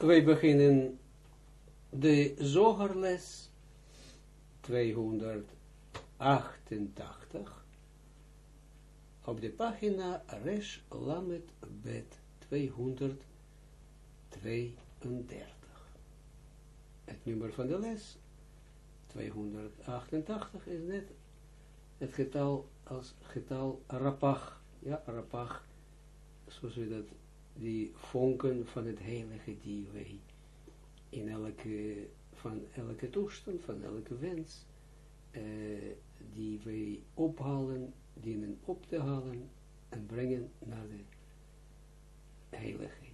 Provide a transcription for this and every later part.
wij beginnen de zogerles 288 op de pagina Resh Lamet Bet 232. Het nummer van de les 288 is net het getal als getal rapach. Ja, rapach, zoals we dat, die vonken van het heilige die wij in elke, van elke toestand, van elke wens, uh, die wij ophalen, dienen op te halen en brengen naar de heiligheid,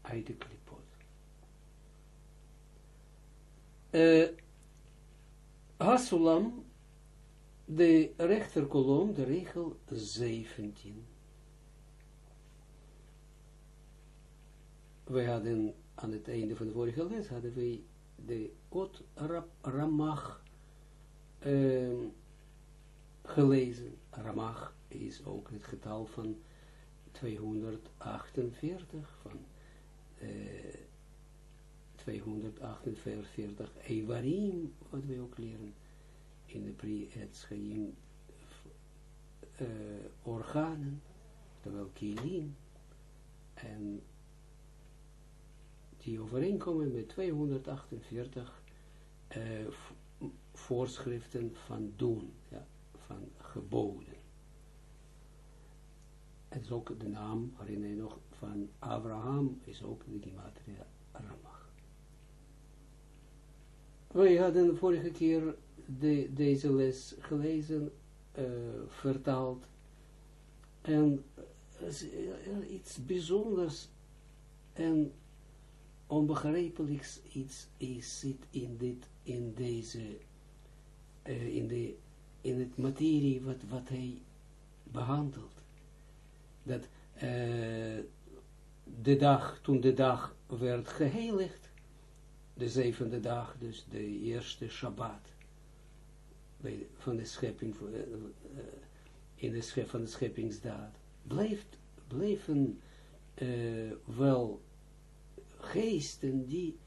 uit de klipot. Uh, Hasulam, de rechterkolom, de regel 17. We hadden aan het einde van de vorige les hadden we de Ot Ramach uh, gelezen. Ramach is ook het getal van 248 van uh, 248 Evarim, wat we ook leren in de pre-etschaim uh, organen, terwijl kilim en die overeenkomen met 248 uh, voorschriften van doen, ja, van geboden. Het is ook de naam, je nog, van Abraham, is ook de gematria Ramach. Wij hadden vorige keer de, deze les gelezen, uh, vertaald, en uh, iets bijzonders en onbegrijpelijks iets is, zit in dit, in deze, uh, in de, in het materie wat, wat hij behandelt. Dat uh, de dag, toen de dag werd geheiligd, de zevende dag, dus de eerste Shabbat, bij, van de schepping, uh, in de schep, van de scheppingsdaad, bleef, bleven wel geesten die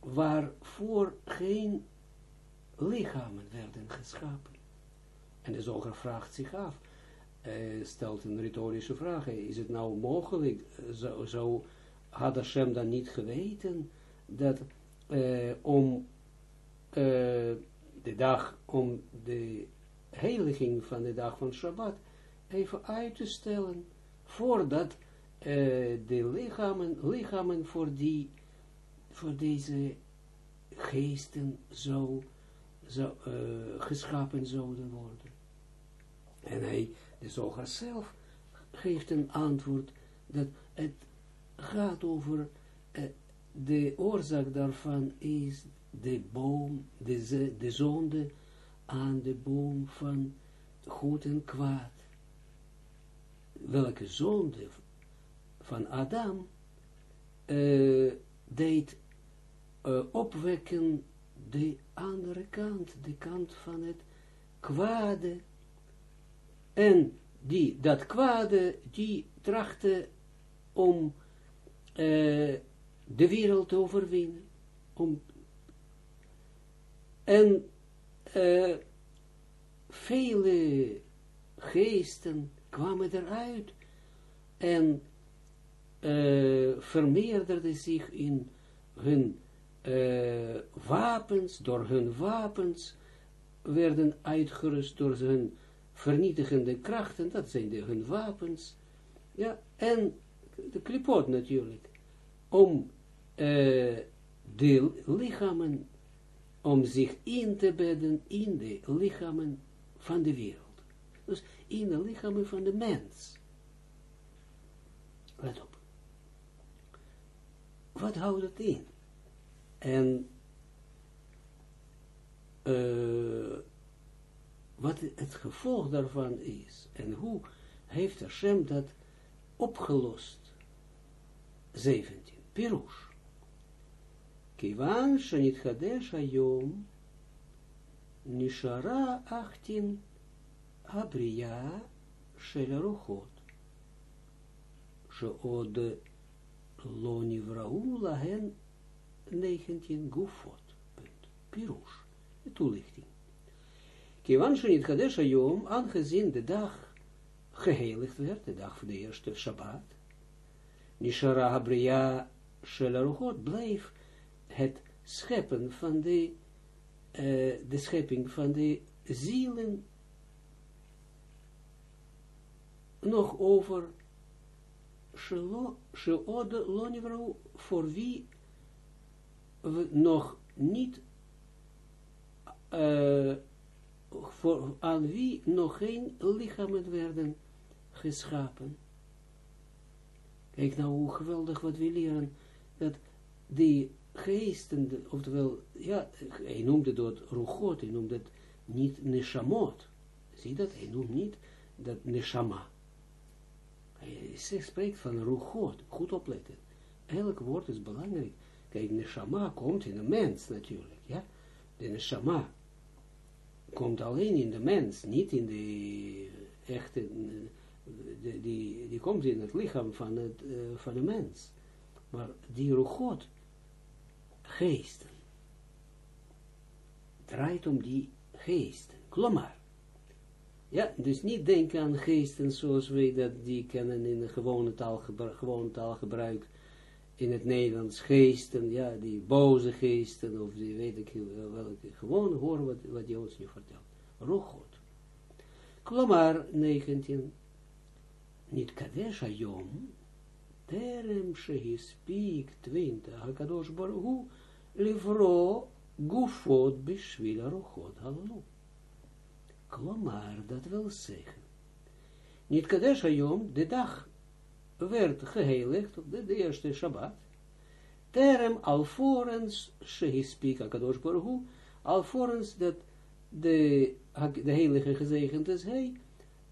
waarvoor geen lichamen werden geschapen. En de zoger vraagt zich af, uh, stelt een retorische vraag, is het nou mogelijk, zo, zo had Hashem dan niet geweten, dat om de dag, om de heiliging van de dag van Shabbat even uit te stellen, voordat uh, de lichamen, lichamen voor, die, voor deze geesten zo, zo uh, geschapen zouden worden. En hij, de zoger zelf, geeft een antwoord dat het gaat over uh, de oorzaak daarvan is de boom, de, de zonde aan de boom van goed en kwaad. Welke zonde van Adam uh, deed uh, opwekken de andere kant, de kant van het kwade. En die, dat kwade, die trachtte om uh, de wereld te overwinnen. Om, en vele geesten kwamen eruit en uh, vermeerderde zich in hun uh, wapens, door hun wapens werden uitgerust door hun vernietigende krachten, dat zijn de, hun wapens, ja, en de klipot natuurlijk, om uh, de lichamen, om zich in te bedden in de lichamen van de wereld. Dus in de lichamen van de mens. Let op. Wat houdt het in? En uh, wat het gevolg daarvan is. En hoe heeft Hashem dat opgelost? 17. Pirush. Kivan shanit hadesh ayom nishara achtin abriya shel aruchot. Sheod lo nivrau lahen 19 gufot. Punt. Pirush. De toelichting. Kiwan niet Kadesh Ayom, aangezien de dag geheiligd werd, de dag van de eerste Shabbat, Nishara Habriya Shelaruchot bleef het scheppen van de, uh, de schepping van de zielen nog over Sheode Lonivrouw, voor wie nog niet voor, aan wie nog geen lichamen werden geschapen. Kijk nou hoe geweldig wat we leren, dat die geesten, oftewel, ja, hij noemde dat rochot, hij noemde het niet neshamot. Zie dat? Hij noemt niet dat neshama. Hij spreekt van rochot, goed opletten. Elk woord is belangrijk. Kijk, neshama komt in een mens natuurlijk, ja. De neshama komt alleen in de mens, niet in de echte, die, die, komt in het lichaam van, het, uh, van de mens. Maar die rochot, geesten, draait om die geesten. Klomar. Ja, dus niet denken aan geesten zoals wij dat die kennen in de gewone, taalgebruik, gewone taalgebruik in het Nederlands. Geesten, ja, die boze geesten, of die weet ik welke. Gewoon horen wat, wat je ons nu vertelt. Rochot. Klomar 19. Niet Kadesh Ayom, terem shehispik 20, HaKadosh livro gufot bishvil arochot halalu. Klomar, dat wil zeggen. Niet Kadesh de dag werd geheiligd, op de, eerste Shabbat, terem alvorens shehispik HaKadosh Baruch alvorens dat de, de heilige gezegend is hij,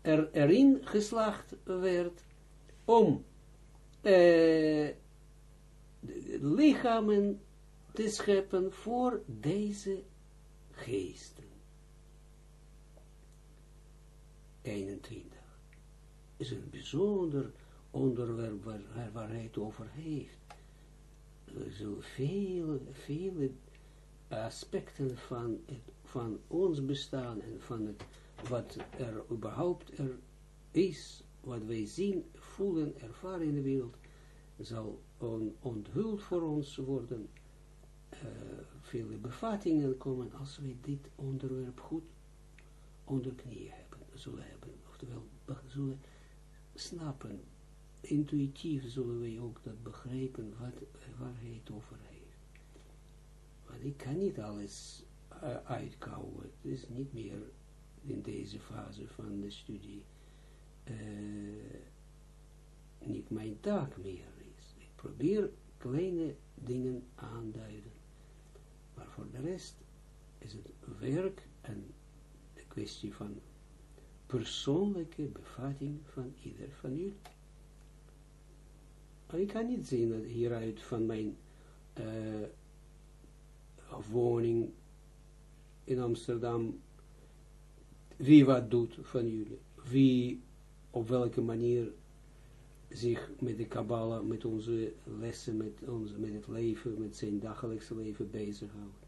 er, erin geslacht werd om uh, lichamen te scheppen voor deze geesten. 21. Is een bijzonder onderwerp waar, hij het over heeft. Zo veel, vele aspecten van, van ons bestaan en van het, wat er überhaupt er is, wat wij zien, voelen, ervaren in de wereld, zal on, onthuld voor ons worden. Uh, vele bevattingen komen als wij dit onderwerp goed onder knieën hebben, zullen hebben, oftewel zullen snappen, intuïtief zullen wij ook dat begrijpen wat, waar hij het over heeft. Want ik kan niet alles uh, uitkouwen, het is niet meer in deze fase van de studie uh, niet mijn taak meer is. Ik probeer kleine dingen aanduiden. Maar voor de rest is het werk en de kwestie van persoonlijke bevatting van ieder van jullie. Maar ik kan niet zien dat hieruit van mijn uh, woning in Amsterdam wie wat doet van jullie. Wie op welke manier zich met de Kabbalah, met onze lessen, met, onze, met het leven, met zijn dagelijkse leven bezighoudt.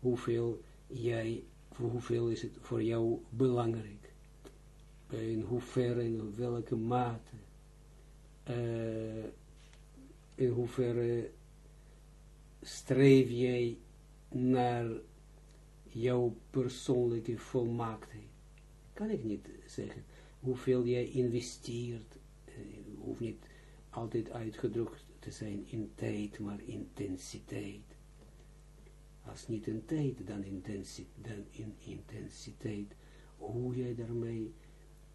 Hoeveel jij, voor hoeveel is het voor jou belangrijk? In hoeverre, in welke mate, uh, in hoeverre streef jij naar jouw persoonlijke volmaaktheid. Kan ik niet zeggen. Hoeveel jij investeert, uh, hoeft niet altijd uitgedrukt te zijn in tijd, maar intensiteit. Als niet in tijd, dan, dan in intensiteit. Hoe jij daarmee,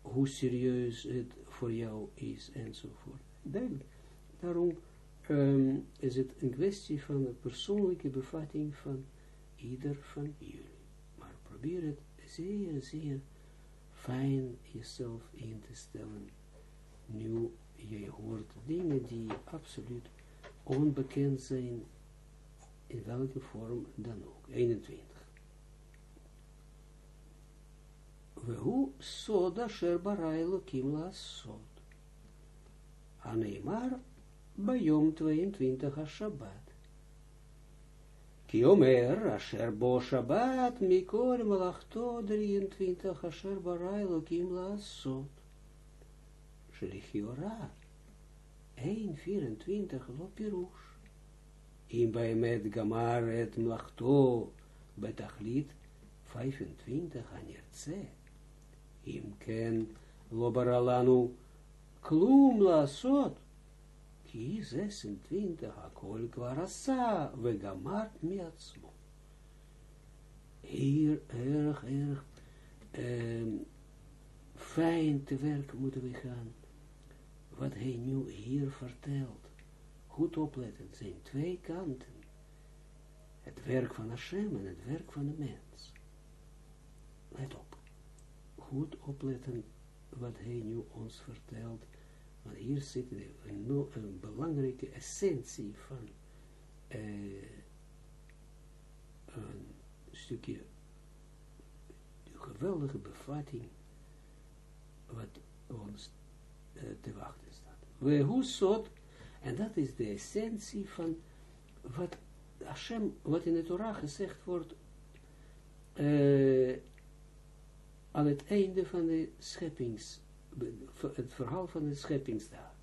hoe serieus het voor jou is, enzovoort. Duidelijk. Daarom um, is het een kwestie van de persoonlijke bevatting van ieder van jullie. Maar probeer het zeer, zeer fijn jezelf in te stellen. Nu je hoort dingen die absoluut onbekend zijn, in welke vorm dan ook. 21. והוא סוד אשר ברא אלוקים לעשות. הנאמר Bayom 22 Shabbat. Kiomer, Asher bo Shabbat, Mikor Malachto 23 Asher Barai Lokim Laasot. Shelichiora. 1.24 lo pirush. In bij met Gamar et Mlachto betachlit 25 Im ken lo baralanu klum lasot. Ki 26 akol kwarasa vegamart miatsmo. Hier erg, erg um, fijn te werk moeten we gaan. Wat hij nu hier vertelt. Goed opletten, zijn twee kanten. Het werk van Hashem en het werk van de mens. Let op. Goed opletten wat hij nu ons vertelt. Want hier zit een, een belangrijke essentie van uh, een stukje geweldige bevatting wat ons uh, te wachten staat. We hoe zot, en dat is de essentie van wat Hashem, wat in de Torah gezegd wordt, uh, aan het einde van de scheppings, het verhaal van de scheppingsdaad.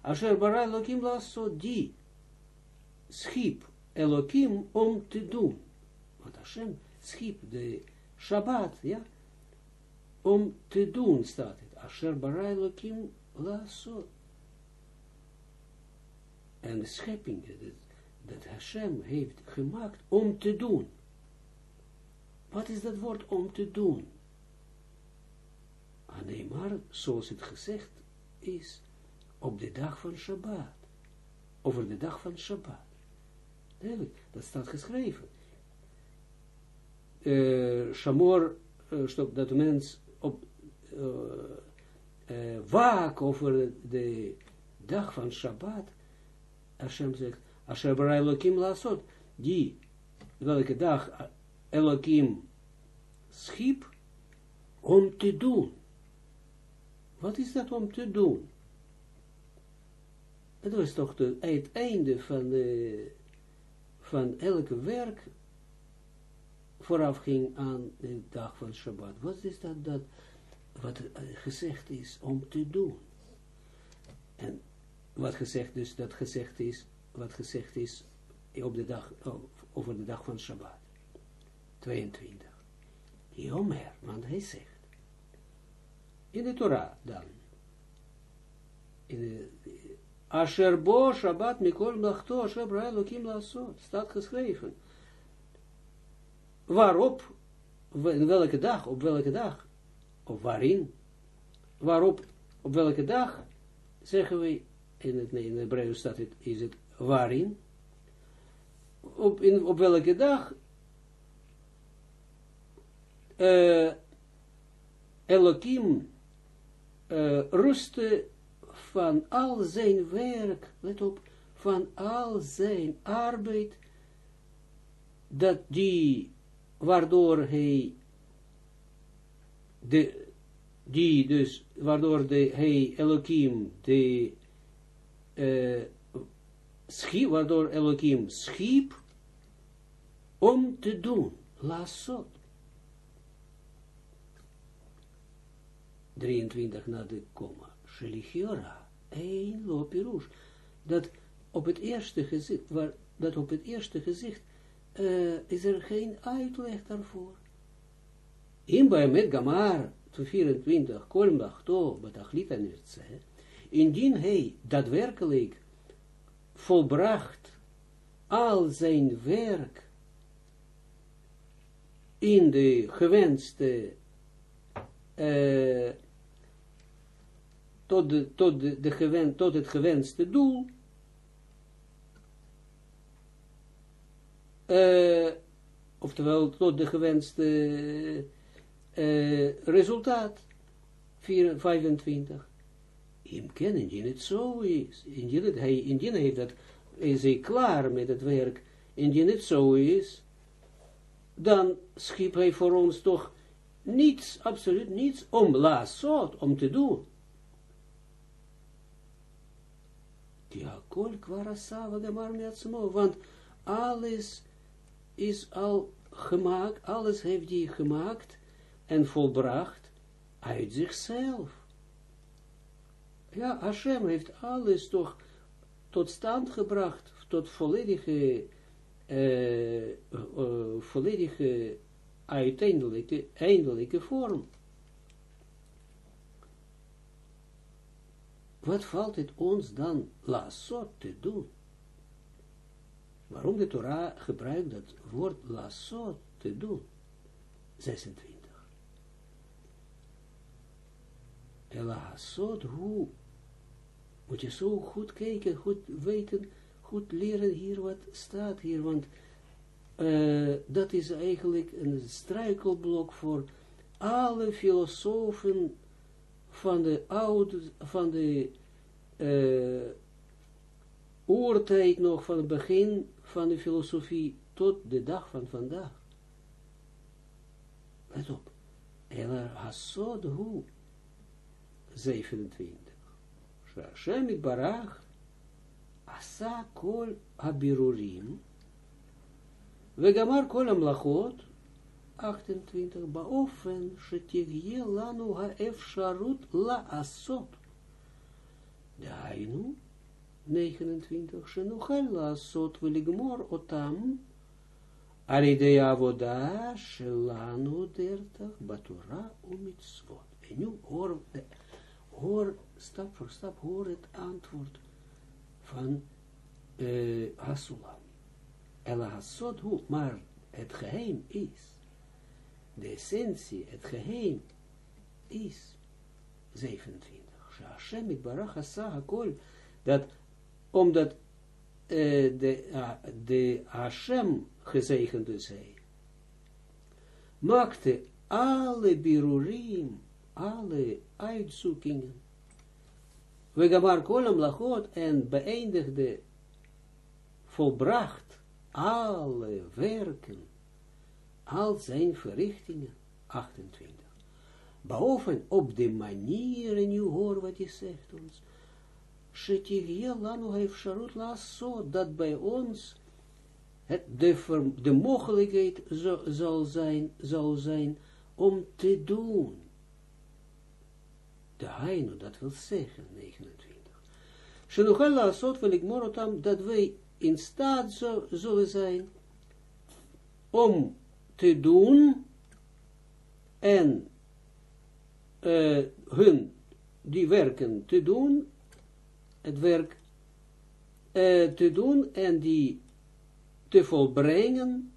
Asher bara Elohim lasso, die schiep Elohim om te doen. Want Hashem schiep de Shabbat, ja, om te doen staat het. Asher bara Elohim lasso. En de schepping, dat, dat Hashem heeft gemaakt om te doen. Wat is dat woord om te doen? Ah, nee, maar zoals het gezegd is, op de dag van Shabbat. Over de dag van Shabbat. Duidelijk, dat staat geschreven. Uh, Shamor, uh, dat de mens op uh, waak over de dag van Shabbat. Hashem zegt, Asher bara Elohim lasot, die, welke dag Elohim schiep, om te doen. Wat is dat om te doen? Het was toch het einde van, de, van elke werk vooraf ging aan de dag van Shabbat. Wat is dat, dat wat gezegd is om te doen? En wat gezegd dus, dat gezegd is, wat gezegd is op de dag, over de dag van Shabbat. 22. Jomer, want hij zegt, in de Torah dan. In de, Asher bo Shabbat mikol mlachto, Asher Elohim lasot, staat geschreven. Waarop, in welke dag, op welke dag, of waarin, waarop, op welke dag, zeggen we, in het, in Hebreeuws staat het, is het waarin, op, in, op welke dag, uh, Elohim uh, rusten van al zijn werk, let op, van al zijn arbeid, dat die, waardoor hij, de, die dus, waardoor de, hij Elohim, de, uh, schiep, waardoor Elohim schiep, om te doen, lasot. 23 na de komma. Shelichiora, een lopirush. Dat op het eerste gezicht, waar, dat op het eerste gezicht, uh, is er geen uitleg daarvoor. In bij met Gamar, 24, kolmdag to, betachlit en indien hij daadwerkelijk volbracht al zijn werk in de gewenste uh, tot, de, tot, de, de gewen, tot het gewenste doel, uh, oftewel tot de gewenste uh, resultaat, 4, 25. Hem kennen, indien het zo is, indien, hij, indien hij dat, is hij klaar met het werk, indien het zo is, dan schiep hij voor ons toch niets, absoluut niets, om la soort, om te doen. Ja, kol kwarasava gemar meatzmo, want alles is al gemaakt, alles heeft hij gemaakt en volbracht uit zichzelf. Ja, Hashem heeft alles toch tot stand gebracht, tot volledige, uh, uh, volledige uiteindelijke, eindelijke vorm. Wat valt het ons dan lasot te doen? Waarom de Torah gebruikt dat woord lasot te doen? 26. Lasot, hoe? Moet je zo goed kijken, goed weten, goed leren hier wat staat hier, want uh, dat is eigenlijk een struikelblok voor alle filosofen van de oude, van de uh, oortijd nog, van het begin van de filosofie tot de dag van vandaag. Let op. Ela hasod hu 27. Hashem barach asa kol habirurim vegamar kol amlachot 28, באופן שתהיה לנו האפשרות לעשות. דהיינו, 29, שנוכל לעשות ולגמור אותם על ידי העבודה שלנו דרך בתורה ומצוות. En nu hoor, hoor stap voor stap, hoor het antwoord van uh, Hasulam. El Hasod hoe, maar het geheim is de essentie, het geheim, is 27. Hashem ik barach hakol, dat omdat uh, de, uh, de Hashem gezegende zij, maakte alle birurim, alle uitzoekingen, Wegamar kolam lachot en beëindigde, volbracht alle werken al zijn verrichtingen, 28. Boven op de manier, en nu hoor wat je zegt ons, Shetigje sharut lasso, dat bij ons het, de, de mogelijkheid zo, zal, zijn, zal zijn om te doen. De heino, dat wil zeggen, 29. Shenuchel lassot wil ik morotam, dat wij in staat zo, zullen zijn om te doen en uh, hun die werken te doen, het werk uh, te doen en die te volbrengen,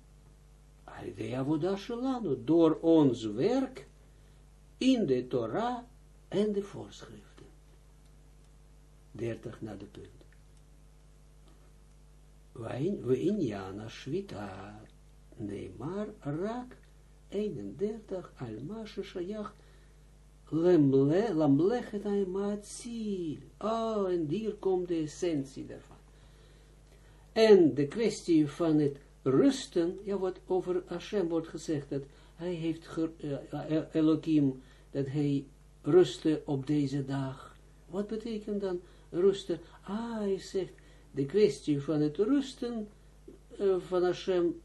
door ons werk in de Torah en de voorschriften. 30 naar de punt. We in Jana Shvita Nee, maar raak 31 al-mashe shayach lamlechet maatziel. Oh, en hier komt de essentie daarvan. En de kwestie van het rusten, ja, wat over Hashem wordt gezegd, dat hij heeft uh, Elohim, dat hij rustte op deze dag. Wat betekent dan rusten? Ah, hij zegt, de kwestie van het rusten uh, van Hashem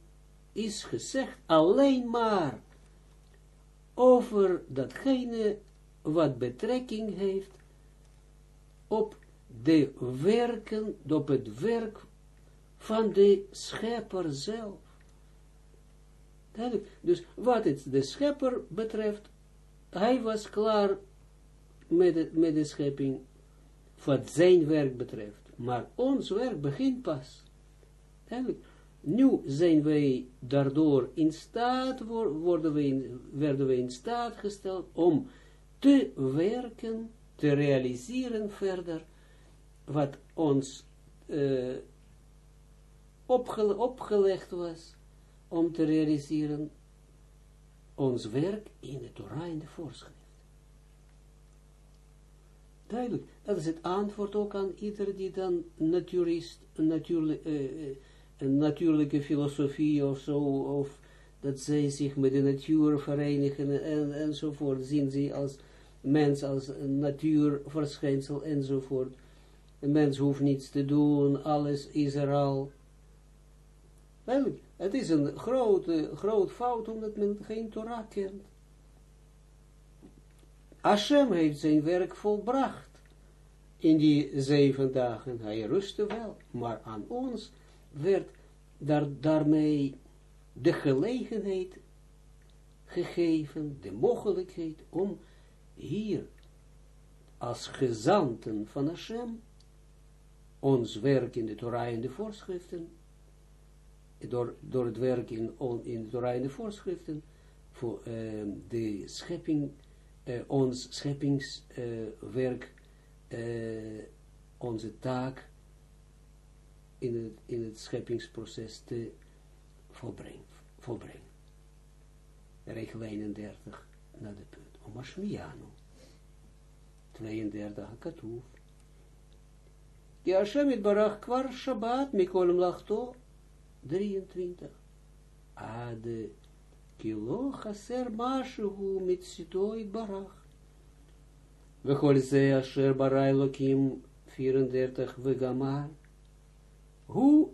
is gezegd alleen maar over datgene wat betrekking heeft op de werken, op het werk van de schepper zelf. Dus wat het de schepper betreft, hij was klaar met de, met schepping, wat zijn werk betreft. Maar ons werk begint pas. Duidelijk. Nu zijn wij daardoor in staat, worden werden we in staat gesteld om te werken, te realiseren verder, wat ons opge opgelegd was, om te realiseren ons werk in de Torah voorschrift. Duidelijk, dat is het antwoord ook aan ieder die dan naturist, natuurlijk, uh, een natuurlijke filosofie of zo, of dat zij zich met de natuur verenigen en, enzovoort, zien ze als mens, als een natuurverschijnsel enzovoort. een mens hoeft niets te doen, alles is er al. Wel, het is een grote, groot fout, omdat men geen Torah kent. Hashem heeft zijn werk volbracht in die zeven dagen. Hij rustte wel, maar aan ons werd daar, daarmee de gelegenheid gegeven, de mogelijkheid om hier als gezanten van Hashem ons werk in de Torah en de voorschriften, door, door het werk in, in de Torah en de voorschriften, voor uh, de schepping, uh, ons scheppingswerk, uh, onze taak in het, in het scheppingsproces te volbrengen. volbrengen. Regel 31 naar de punt. Om Ashmianu. 32 katoef. Die Hashem het barach kwar Shabbat mikol mlachto 23. Ade kilo chaser mashu mitzito it barach. Vechol ze asher barai lokim 34 vegamar. Hu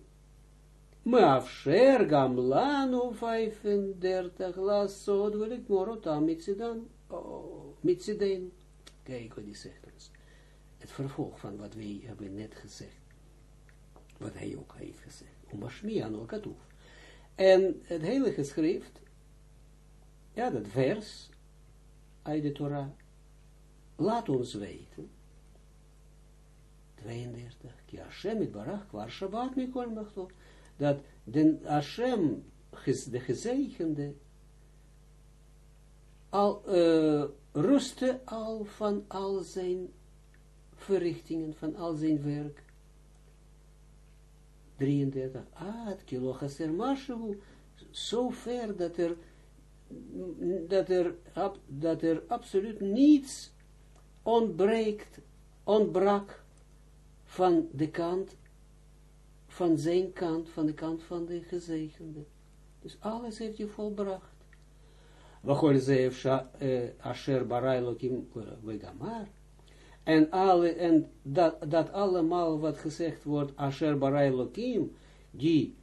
מאפשר גם לנו 35 לעשות ולגמור אותם מצידן, מצידנו. Kijk wat hij zegt ons. Het vervolg van wat wij hebben net gezegd. Wat hij ook heeft gezegd. Om Ashmiano Katoef. En het heilige schrift, ja, dat vers uit de Torah, laat ons weten, 32, ki Hashem barach kwar Shabbat mikol dat den Hashem, de gezegende, al, uh, rustte al van al zijn verrichtingen, van al zijn werk. 33. Ah, het kilo chaser mashu, zo ver dat er, dat er, dat er absoluut niets ontbreekt, ontbrak van de kant, van zijn kant, van de kant van de gezegende. Dus alles heeft je volbracht. Wachol ze asher barailokim vegamar. En, alle, en dat, dat allemaal wat gezegd wordt, asher barailokim, die,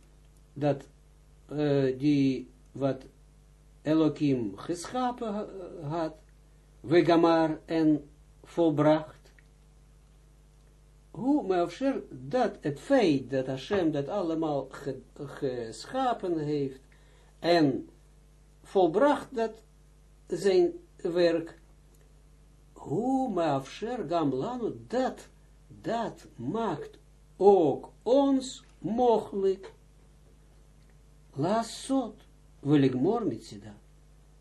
dat, die wat Elohim geschapen had, vegamar en volbracht. Hoe, maar dat het feit dat Hashem dat allemaal ge, geschapen heeft en volbracht dat zijn werk. Hoe maafsher gamlanu, dat, dat maakt ook ons mogelijk. Lasot, wil ik morgen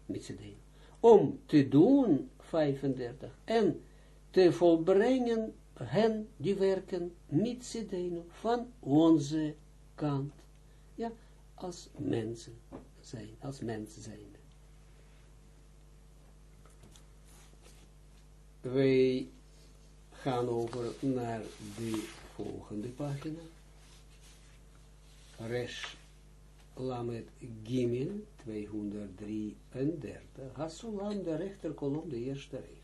met om te doen, 35, en te volbrengen hen die werken met z'n van onze kant. Ja, als mensen zijn, als mens zijn. Wij gaan over naar de volgende pagina. Resh Lamet Gimel 233. Hasulam, de rechterkolom, de eerste regel.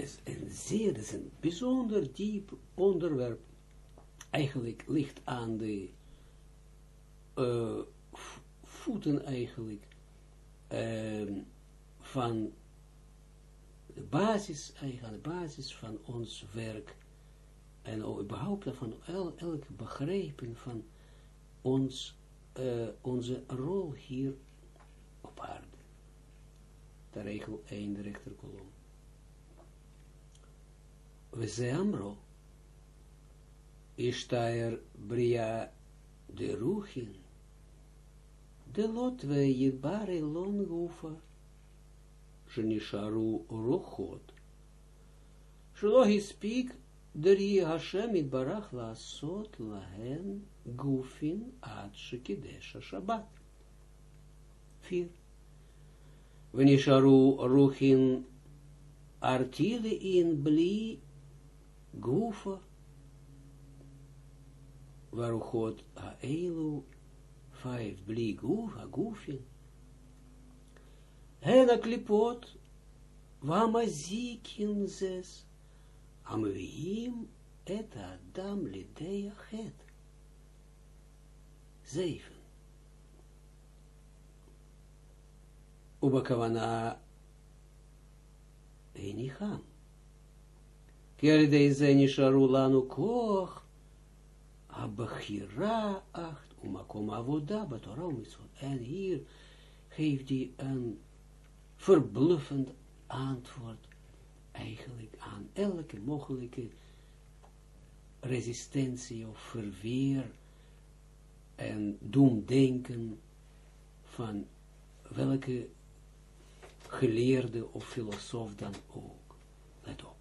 Is een zeer, is een bijzonder diep onderwerp. Eigenlijk ligt aan de uh, voeten eigenlijk uh, van de basis, eigenlijk de basis van ons werk en überhaupt van el, elk van ons, uh, onze rol hier op aarde. De regel 1, de rechterkolom. We zeamro, Ishtaer Bria de Ruchin, de lot we yibare lon gufa, shenisharu rochot, shelo hispik deri Hashem itbarach laasot lahen gufin ad shekidesha Shabbat. Vier. Venisharu ruchin gufa, waruchot ha'elu, vijf bli gufa, gufin, hen klipot, wamazikin zes, amvim et adam lidea het. Zeven. Ubakavana Kerde ze nisharu lanu koch, abachira acht, umakom avoda, batorah En hier geeft hij een verbluffend antwoord eigenlijk aan elke mogelijke resistentie of verweer en doemdenken van welke geleerde of filosoof dan ook. Let op.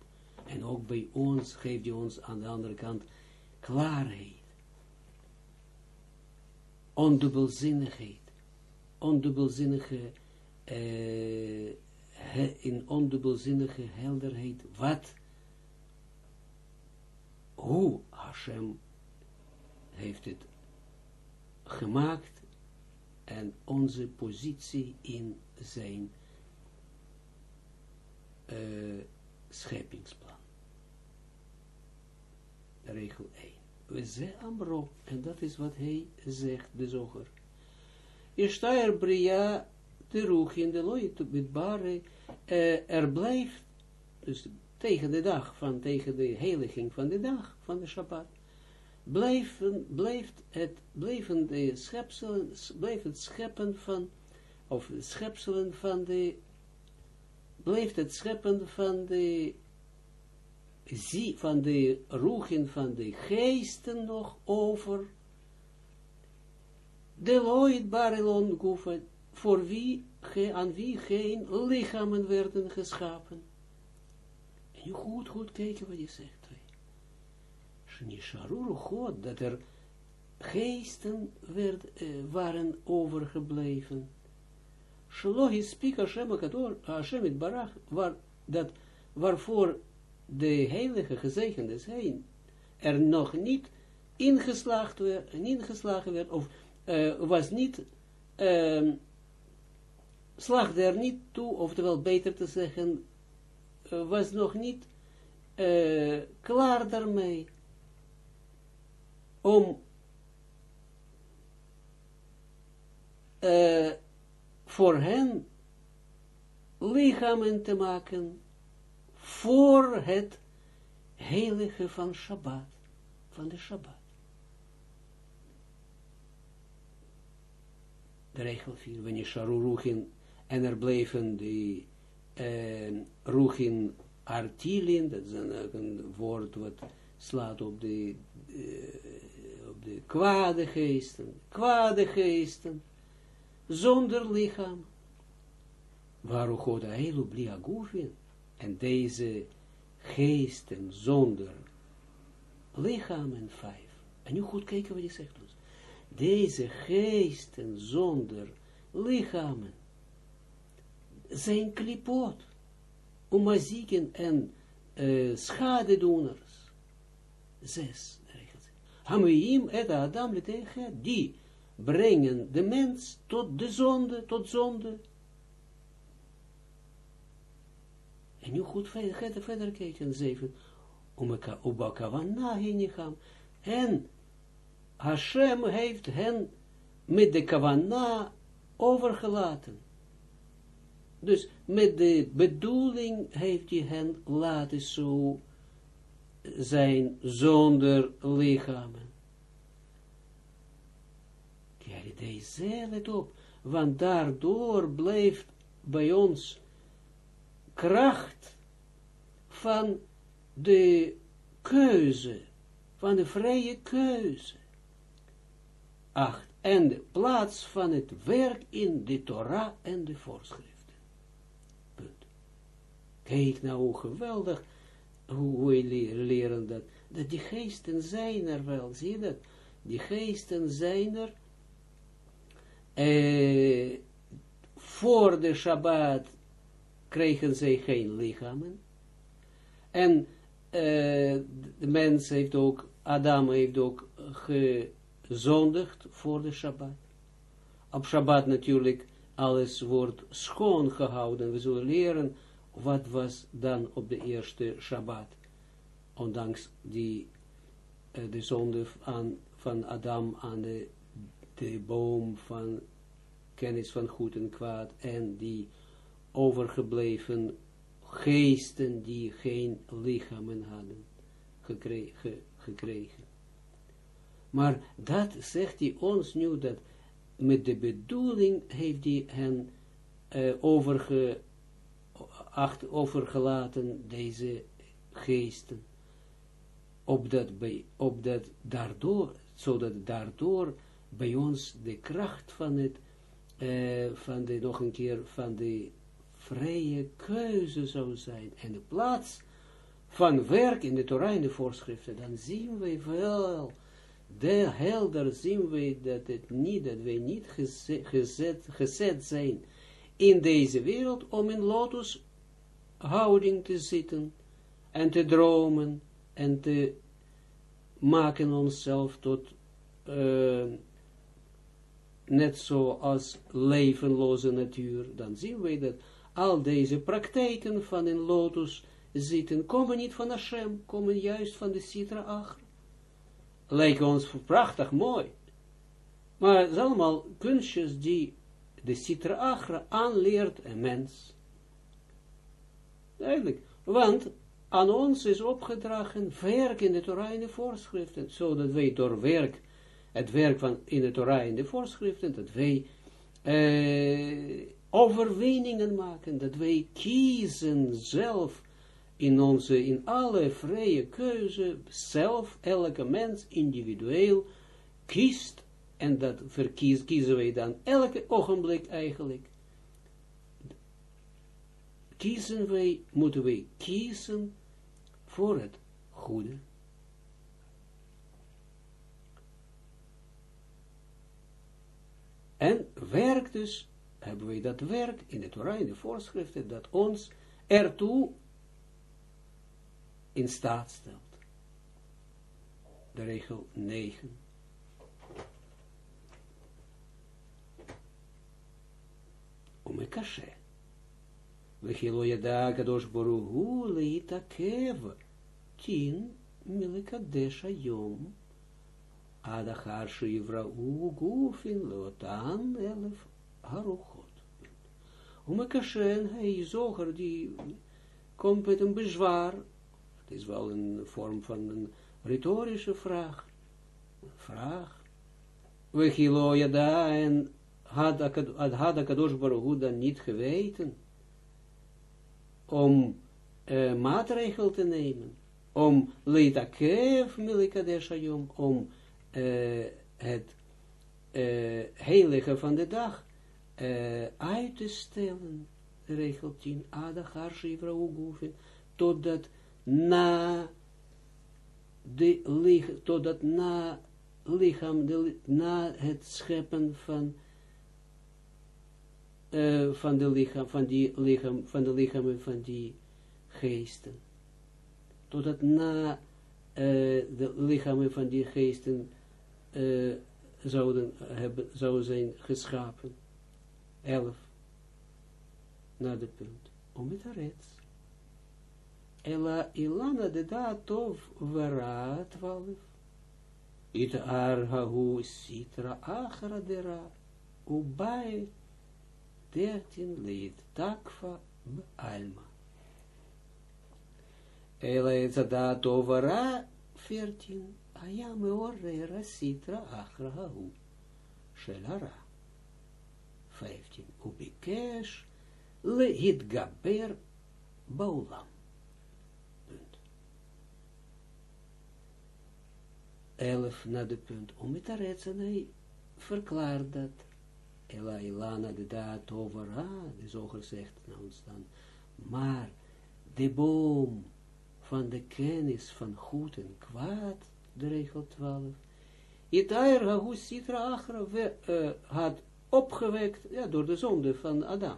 En ook bij ons geeft hij ons aan de andere kant klaarheid. Ondubbelzinnigheid. Ondubbelzinnige, uh, in ondubbelzinnige helderheid. Wat? Hoe Hashem heeft het gemaakt en onze positie in zijn uh, scheppingsplan. Regel 1. We ze amro, en dat is wat hij zegt, de zoger. Ishtaer bria roeg in de loit met bare, uh, er blijft, dus tegen de dag, van tegen de heiliging van de dag, van de Shabbat, blijven, blijft het, blijven de schepselen, blijft het scheppen van, of schepselen van de blijft het scheppen van de zie, van de roegen van de geesten nog over de Loid Barilon Gufa, voor wie, aan wie geen lichamen werden geschapen. En je goed, goed kijken wat je zegt. Sharuru God, dat er geesten werd, uh, waren overgebleven Shelo hispik Hashem Hashem het Barach, waar, dat, waarvoor de heilige gezegende zijn, er nog niet ingeslagen werd, ingeslagen werd of uh, was niet, uh, slagde er niet toe, oftewel beter te zeggen, uh, was nog niet uh, klaar daarmee, om voor hen lichamen te maken voor het heilige van Shabbat, van de Shabbat. De regel 4, wanneer Sharu Ruchin, en er bleven de eh, Ruchin Artilin, dat is een, woord wat slaat op de, uh, op de kwade geesten, kwade geesten, zonder lichaam. Waarom God agufin, en deze geesten zonder lichamen vijf. En nu goed kijken wat hij zegt dus. Deze geesten zonder lichamen zijn klipot, omazieken en uh, schadedoeners. Zes, regels. Hamuim et Adam tegen die brengen de mens tot de zonde, tot zonde. En nu goed verder, verder kijken, zeven, om Ubakavana gaan. En Hashem heeft hen met de kavana overgelaten. Dus met de bedoeling heeft hij hen laten zo zijn zonder lichamen deze, let op, want daardoor blijft bij ons kracht van de keuze, van de vrije keuze. Acht, en de plaats van het werk in de Torah en de voorschriften. Punt. Kijk nou hoe geweldig, hoe we leren dat, dat die geesten zijn er wel, zie je dat? Die geesten zijn er, uh, voor de Shabbat kregen zij geen lichamen. En uh, de mens heeft ook, Adam heeft ook gezondigd voor de Shabbat. Op Shabbat natuurlijk, alles wordt schoongehouden. We zullen leren wat was dan op de eerste Shabbat. Ondanks die, uh, de zonde aan, van Adam aan de, de boom van kennis van goed en kwaad en die overgebleven geesten die geen lichamen hadden gekregen. Maar dat zegt hij ons nu, dat met de bedoeling heeft hij hen uh, overge, acht, overgelaten, deze geesten, opdat, bij, opdat daardoor, zodat daardoor bij ons de kracht van het, uh, van de, nog een keer, van de vrije keuze zou zijn, en de plaats van werk in de Torah de voorschriften, dan zien we wel, de helder zien we dat het niet, dat wij niet gezet, gezet, zijn in deze wereld om in lotus houding te zitten en te dromen en te maken onszelf tot uh, net zoals levenloze natuur, dan zien we dat al deze praktijken van in lotus zitten, komen niet van Hashem, komen juist van de Sitra Acher. Lijken ons prachtig mooi. Maar het zijn allemaal kunstjes die de Sitra Achra aanleert een mens. Eigenlijk, want aan ons is opgedragen werk in de Torah en de voorschriften, zodat wij door werk, het werk van in de Torah en de voorschriften, dat wij eh, overwinningen maken, dat wij kiezen zelf in onze, in alle vrije keuze, zelf, elke mens individueel kiest, en dat verkies, kiezen wij dan elke ogenblik eigenlijk, kiezen wij, moeten wij kiezen voor het goede. En werk dus, hebben wij dat werk in de Torah, in de voorschriften, dat ons ertoe in staat stelt. De regel 9. ומקשה. וכי לא ידע הקדוש ברוך הוא להתעכב תין מלקדש היום עד אחר שיבראו גופין לאותן אלף harochot. Omekashen, hij zoger, die komt met een bezwaar. Het is wel een vorm van een retorische vraag. Vraag. We gilo jada en had Akadosh Baruch dan niet geweten om eh, maatregel te nemen, om leitakev milikadesh om eh, het eh, heilige van de dag uit te stellen, regel 10, adachar ugufin, totdat na de lichaam, totdat na lichaam, de, na het scheppen van, uh, van de lichaam, van die lichaam, van de lichamen van die geesten. Totdat na uh, de lichamen van die geesten uh, zouden, hebben, zouden zijn geschapen. 11 naar de. Om het arets. Ela ilana de da tov vera 12. It ar hahu sitra achra dera ubae 13 leid takva alma. Ela is da tov vera 14. Aya ra sitra achra 15. Ubikesh lehitgaber baulam. Punt. 11 na de punt. Omitaretz en hij verklaart dat. Ela Ilana de daad over, de zoger zegt naar ons dan, maar de boom van de kennis van goed en kwaad, de regel 12, Itair hahu sitra achra had opgewekt, ja, door de zonde van Adam,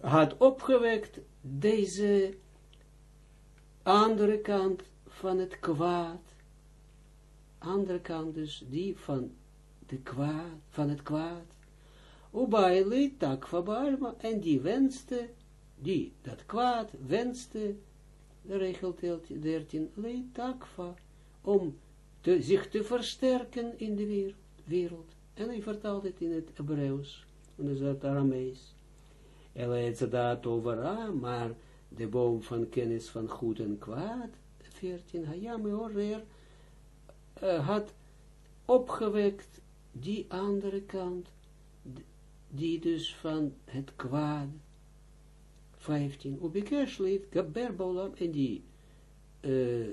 had opgewekt deze andere kant van het kwaad, andere kant dus die van, de kwaad, van het kwaad, Ubaile takva en die wenste, die dat kwaad wenste, de regel 13, le takva, om te, zich te versterken in de wereld. En hij vertaalt het in het Hebreeuws, en dat is het Aramees. Elezadaat over maar de boom van kennis van goed en kwaad, 14, Hayame Orer, uh, had opgewekt die andere kant, die dus van het kwaad, 15, Ubikesh leed Gaber en die uh,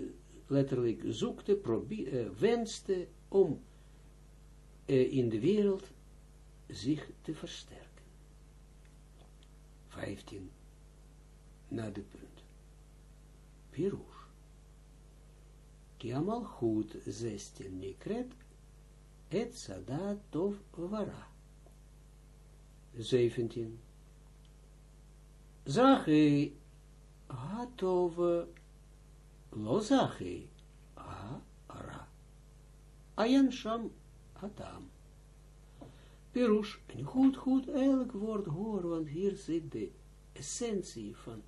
letterlijk zoekte, probeer, uh, wenste om in de wereld zich te versterken. 15, na de punt. Pirush. Kiamal goed 16 nikret, et sadat tov vara. 17. Zachi hatove lo zachi ha ara. Ayan sham hatam. Pirush, en goed, goed, elk woord hoor, want hier zit de essentie van,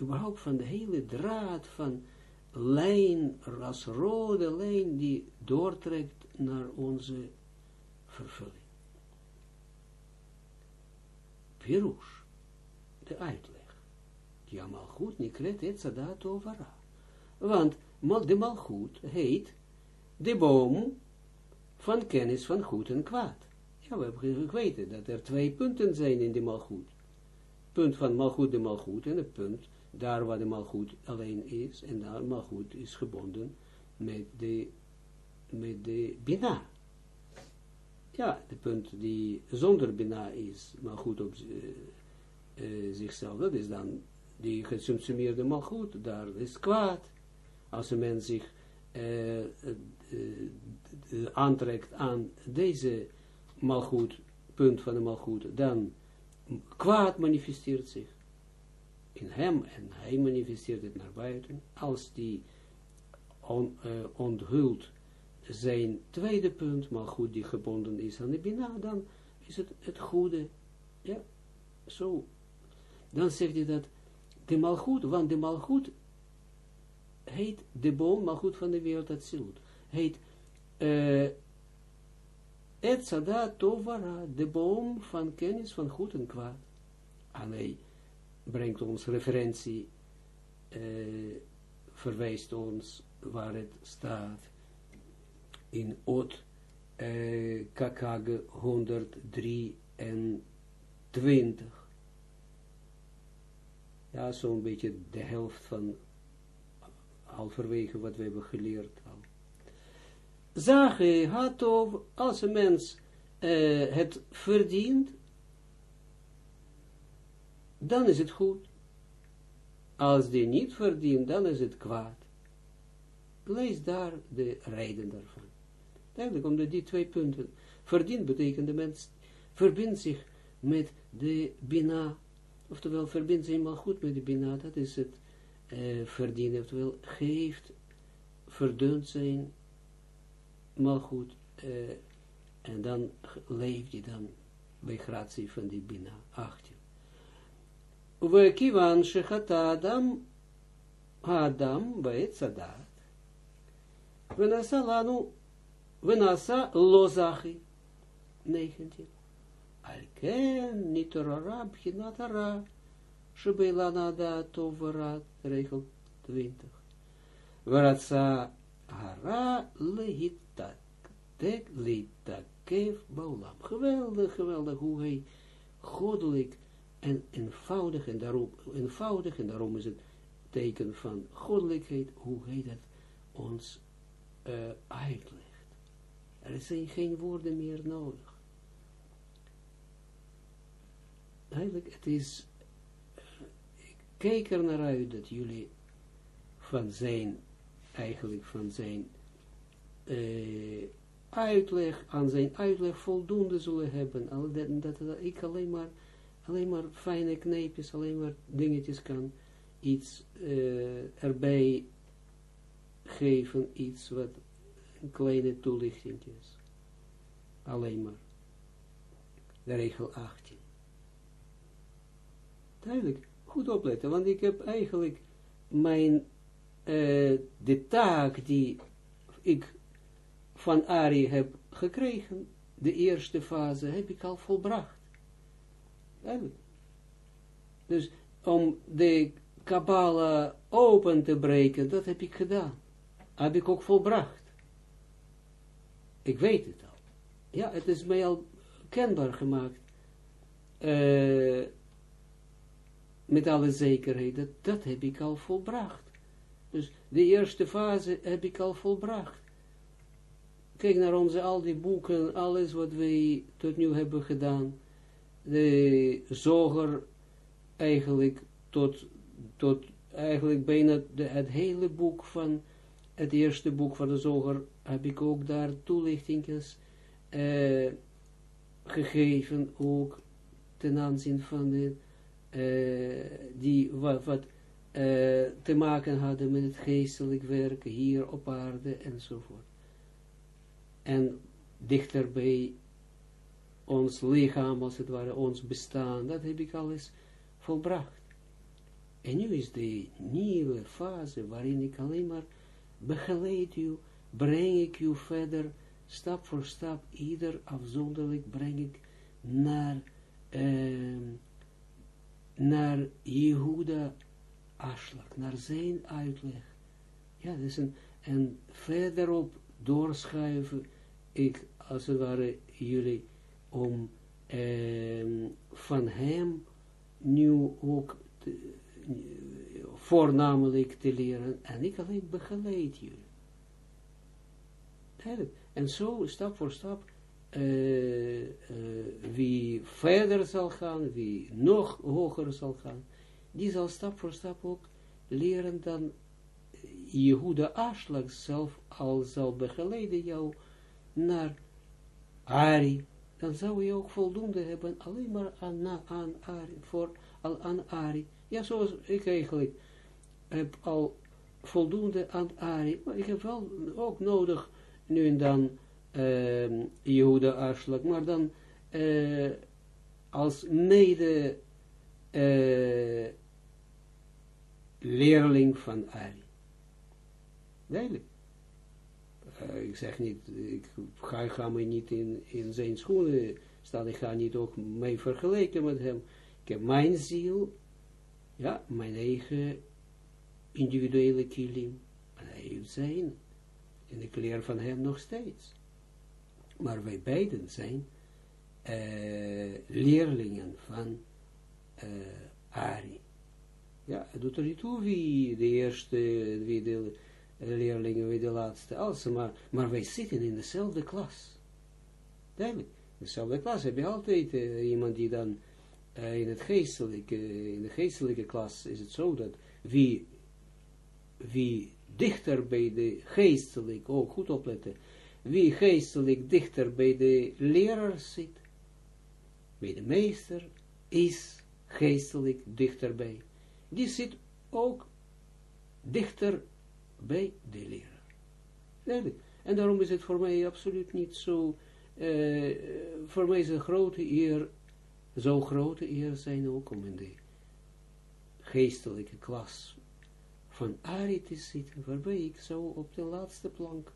überhaupt van de hele draad van lijn, als rode lijn, die doortrekt naar onze vervulling. Pirush, de uitleg. Ja, malchut nikret het sadat ovara. Want de malchut heet de boom van kennis van goed en kwaad. Ja, we hebben geweten dat er twee punten zijn in de malchut. Punt van malchut de malchut en het punt daar waar de malchut alleen is en daar malchut is gebonden met de, met de bina. Ja, de punt die zonder bina is, malchut op uh, uh, zichzelf, dat is dan die gesumsumeerde malchut, daar is kwaad. Als een mens zich uh, aantrekt aan deze malgoed, punt van de malgoed, dan kwaad manifesteert zich in hem en hij manifesteert het naar buiten, als die on, uh, onthult zijn tweede punt, maar goed die gebonden is aan de bina, dan is het het goede, ja, zo. Dan zegt hij dat de malgoed, want de malgoed heet de boom, malgoed van de wereld, dat zilt, heet uh, Et Sada Tovara, de boom van kennis van goed en kwaad. Alleen brengt ons referentie, uh, verwijst ons waar het staat in Ot uh, Kakage 123. Ja, zo'n beetje de helft van halverwege wat we hebben geleerd al. Zage hatov, als een mens uh, het verdient, dan is het goed. Als die niet verdient, dan is het kwaad. Lees daar de reden daarvan. Eigenlijk omdat die twee punten. Verdient betekent de mens verbindt zich met de bina. Oftewel verbindt zich eenmaal goed met de bina. Dat is het uh, verdienen. Oftewel geeft, verdunt zijn maar goed, uh, en dan leef je dan bij gratie van die Bina, 18. We kivan shechat Adam, Adam bij Tzadat, we nasa lanu, we nasa lozachi, 19. Alken nitorara bchinatara, Shebeilana da toverat, regel 20. Waratsa lita keef baulam. Geweldig, geweldig hoe hij goddelijk en eenvoudig en daarom, eenvoudig en daarom is het teken van goddelijkheid, hoe hij dat ons uh, uitlegt. Er zijn geen woorden meer nodig. Eigenlijk, het is, ik kijk er naar uit dat jullie van zijn, eigenlijk van zijn uh, uitleg, aan zijn uitleg voldoende zullen hebben. Al dat, dat, ik alleen maar, alleen maar fijne kneepjes, alleen maar dingetjes kan iets uh, erbij geven, iets wat een kleine toelichting is. Alleen maar. regel 18. Duidelijk, goed opletten, want ik heb eigenlijk mijn, uh, de taak die ik van Ari heb gekregen, de eerste fase, heb ik al volbracht. Dus om de Kabbalah open te breken, dat heb ik gedaan. Heb ik ook volbracht. Ik weet het al. Ja, het is mij al kenbaar gemaakt. Uh, met alle zekerheid, dat heb ik al volbracht. Dus de eerste fase heb ik al volbracht. Kijk naar onze, al die boeken, alles wat wij tot nu hebben gedaan. De zoger eigenlijk tot, tot eigenlijk bijna de, het hele boek van het eerste boek van de zoger heb ik ook daar toelichtingen uh, gegeven, ook ten aanzien van de, uh, die wat uh, te maken hadden met het geestelijk werk hier op aarde enzovoort. En dichter bij ons lichaam, als het ware, ons bestaan, dat heb ik alles volbracht. En nu is de nieuwe fase waarin ik alleen maar begeleid u, breng ik u verder, stap voor stap, ieder afzonderlijk breng ik naar, uh, naar Jehuda Aslak, naar zijn uitleg. Ja, is een, en verderop doorschuiven ik, als het ware, jullie om uh, van hem nu ook te, voornamelijk te leren, en ik alleen begeleid jullie. En zo, stap voor stap, uh, uh, wie verder zal gaan, wie nog hoger zal gaan, die zal stap voor stap ook leren dan Jehuda Aslag zelf al zal begeleiden jou naar Ari, dan zou je ook voldoende hebben alleen maar aan, aan Ari, voor al aan Ari. Ja, zoals ik eigenlijk heb al voldoende aan Ari, maar ik heb wel ook nodig nu en dan uh, Jehuda Aslag, maar dan uh, als mede uh, leerling van Ari. Duidelijk. Uh, ik zeg niet, ik ga, ga me niet in, in zijn schoenen staan, ik ga niet ook mee vergelijken met hem. Ik heb mijn ziel, ja, mijn eigen individuele kilim, en hij heeft zijn, en ik leer van hem nog steeds. Maar wij beiden zijn uh, leerlingen van uh, Ari. Ja, het doet er niet toe wie de eerste, wie de leerlingen, wie de laatste, als, maar, maar wij zitten in dezelfde klas. Duidelijk, dezelfde klas heb je altijd uh, iemand die dan in het geestelijke, in de geestelijke klas is het zo dat wie, wie dichter bij de geestelijk, ook oh, goed opletten, wie geestelijk dichter bij de leraar zit, bij de meester, is geestelijk dichterbij. Die zit ook dichter bij de leraar. En daarom is het voor mij absoluut niet zo, uh, voor mij is een grote eer, zo grote eer zijn ook om in de geestelijke klas van Ari te zitten, waarbij ik zo op de laatste plank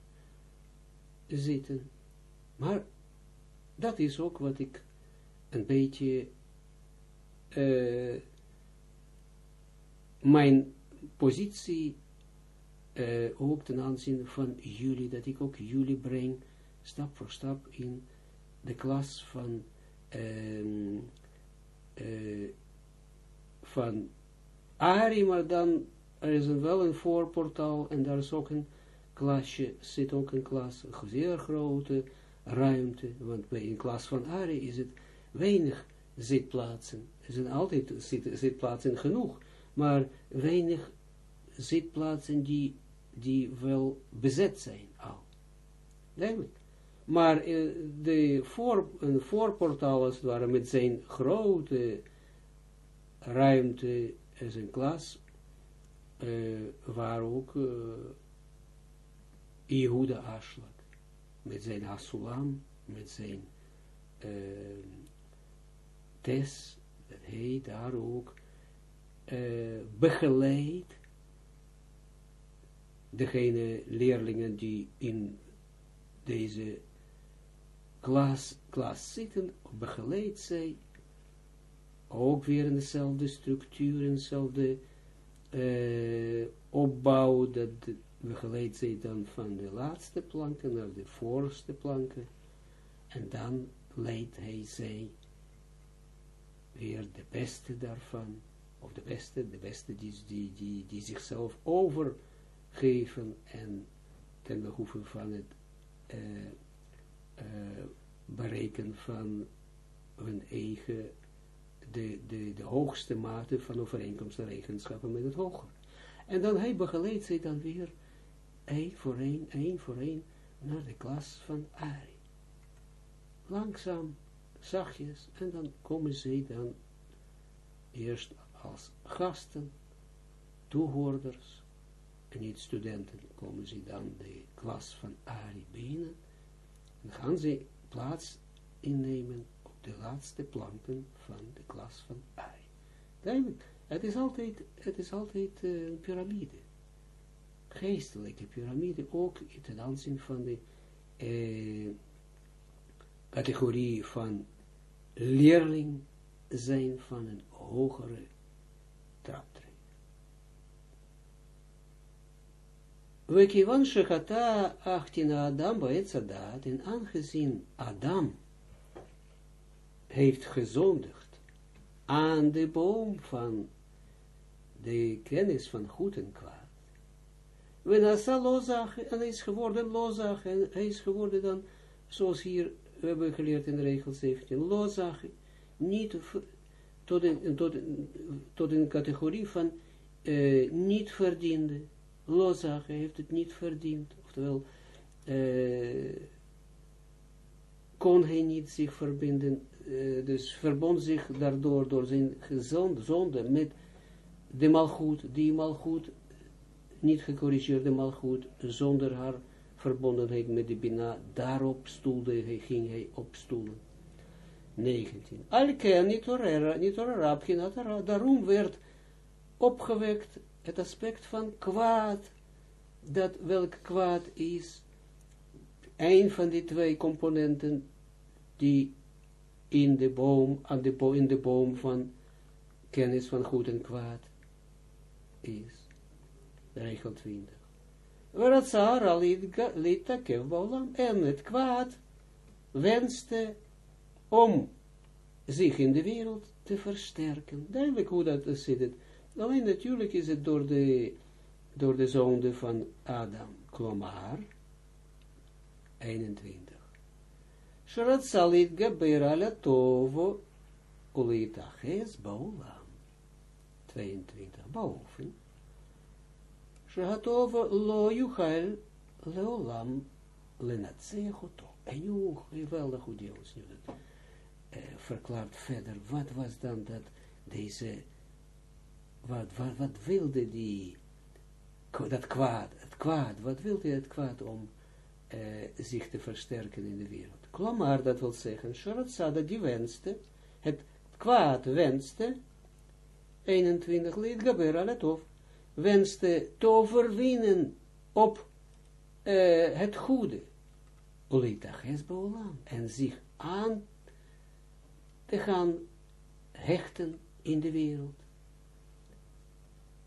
zitten. Maar dat is ook wat ik een beetje uh, mijn positie uh, ook ten aanzien van jullie, dat ik ook jullie breng, stap voor stap in de klas van uh, uh, van Ari, maar dan er is een, wel een voorportaal en daar is ook een klasje, zit ook een klas, een zeer grote ruimte, want bij een klas van Ari is het weinig zitplaatsen. Er zijn altijd zit, zitplaatsen genoeg, maar weinig zitplaatsen die, die wel bezet zijn al. Duidelijk. Maar uh, de voor, een voorportaal als het ware met zijn grote ruimte en zijn klas, uh, waar ook uh, Yehuda Aslak, met zijn Hasulam, met zijn uh, tes, dat hij daar ook uh, begeleidt degene leerlingen die in deze klas, klas zitten, begeleid zij, ook weer in dezelfde structuur, in dezelfde uh, opbouw, dat begeleid zij dan van de laatste planken naar de voorste planken, en dan leidt hij zij weer de beste daarvan, of de beste, de beste die, die, die, zichzelf overgeven en ten behoeve van het uh, bereiken van hun eigen, de, de, de hoogste mate van overeenkomst en eigenschappen met het hoger. En dan hij begeleidt zij dan weer één voor één, één voor één, naar de klas van Ari. Langzaam, zachtjes, en dan komen zij dan eerst als gasten, toehoorders, en niet studenten, komen ze dan de klas van Ari binnen, en gaan ze plaats innemen op de laatste planken van de klas van Ari. Duidelijk, het is altijd, het is altijd uh, een piramide. Geestelijke piramide, ook ten aanzien van de uh, categorie van leerling zijn van een hogere traptree. Wekivan shechata achtina Adam baetzadat, en aangezien Adam heeft gezondigd aan de boom van de kennis van goed en kwaad. We nasa lozach, en hij is geworden lozach, en hij is geworden dan, zoals hier we hebben geleerd in regel 17, lozach, niet tot een, tot, tot een categorie van uh, niet verdiende. Lozach heeft het niet verdiend. Oftewel, uh, kon hij niet zich verbinden, uh, dus verbond zich daardoor door zijn zonde met de malgoed, die malgoed, niet gecorrigeerde malgoed, zonder haar verbondenheid met de Bina, daarop stoelde hij, ging hij op stoelen. 19. Alken niet orera, daarom werd opgewekt het aspect van kwaad, dat welk kwaad is, een van die twee componenten die in de boom, aan de bo in de boom van kennis van goed en kwaad is. Regel 20. Waratsara lita kevbolam en het kwaad wenste om zich in de wereld te versterken. Duidelijk hoe dat zit. Alleen natuurlijk is het door de, door de zonde van Adam, klomar, 21. Sharat salit gebera la tovo ulitaches baulam. 22. Boven. Shahatovo lo yuchal leolam lenatzechoto. En hoe geweldig hoe die verklaart verder, wat was dan dat deze, wat, wat, wat wilde die, dat kwaad, het kwaad, wat wilde het kwaad om uh, zich te versterken in de wereld. Klamar, dat wil zeggen, Sharatsada die wenste, het kwaad wenste, 21 lid Gaber Aletov, wenste te overwinnen op uh, het goede, Olitaches Baulam, en zich aan te gaan hechten in de wereld.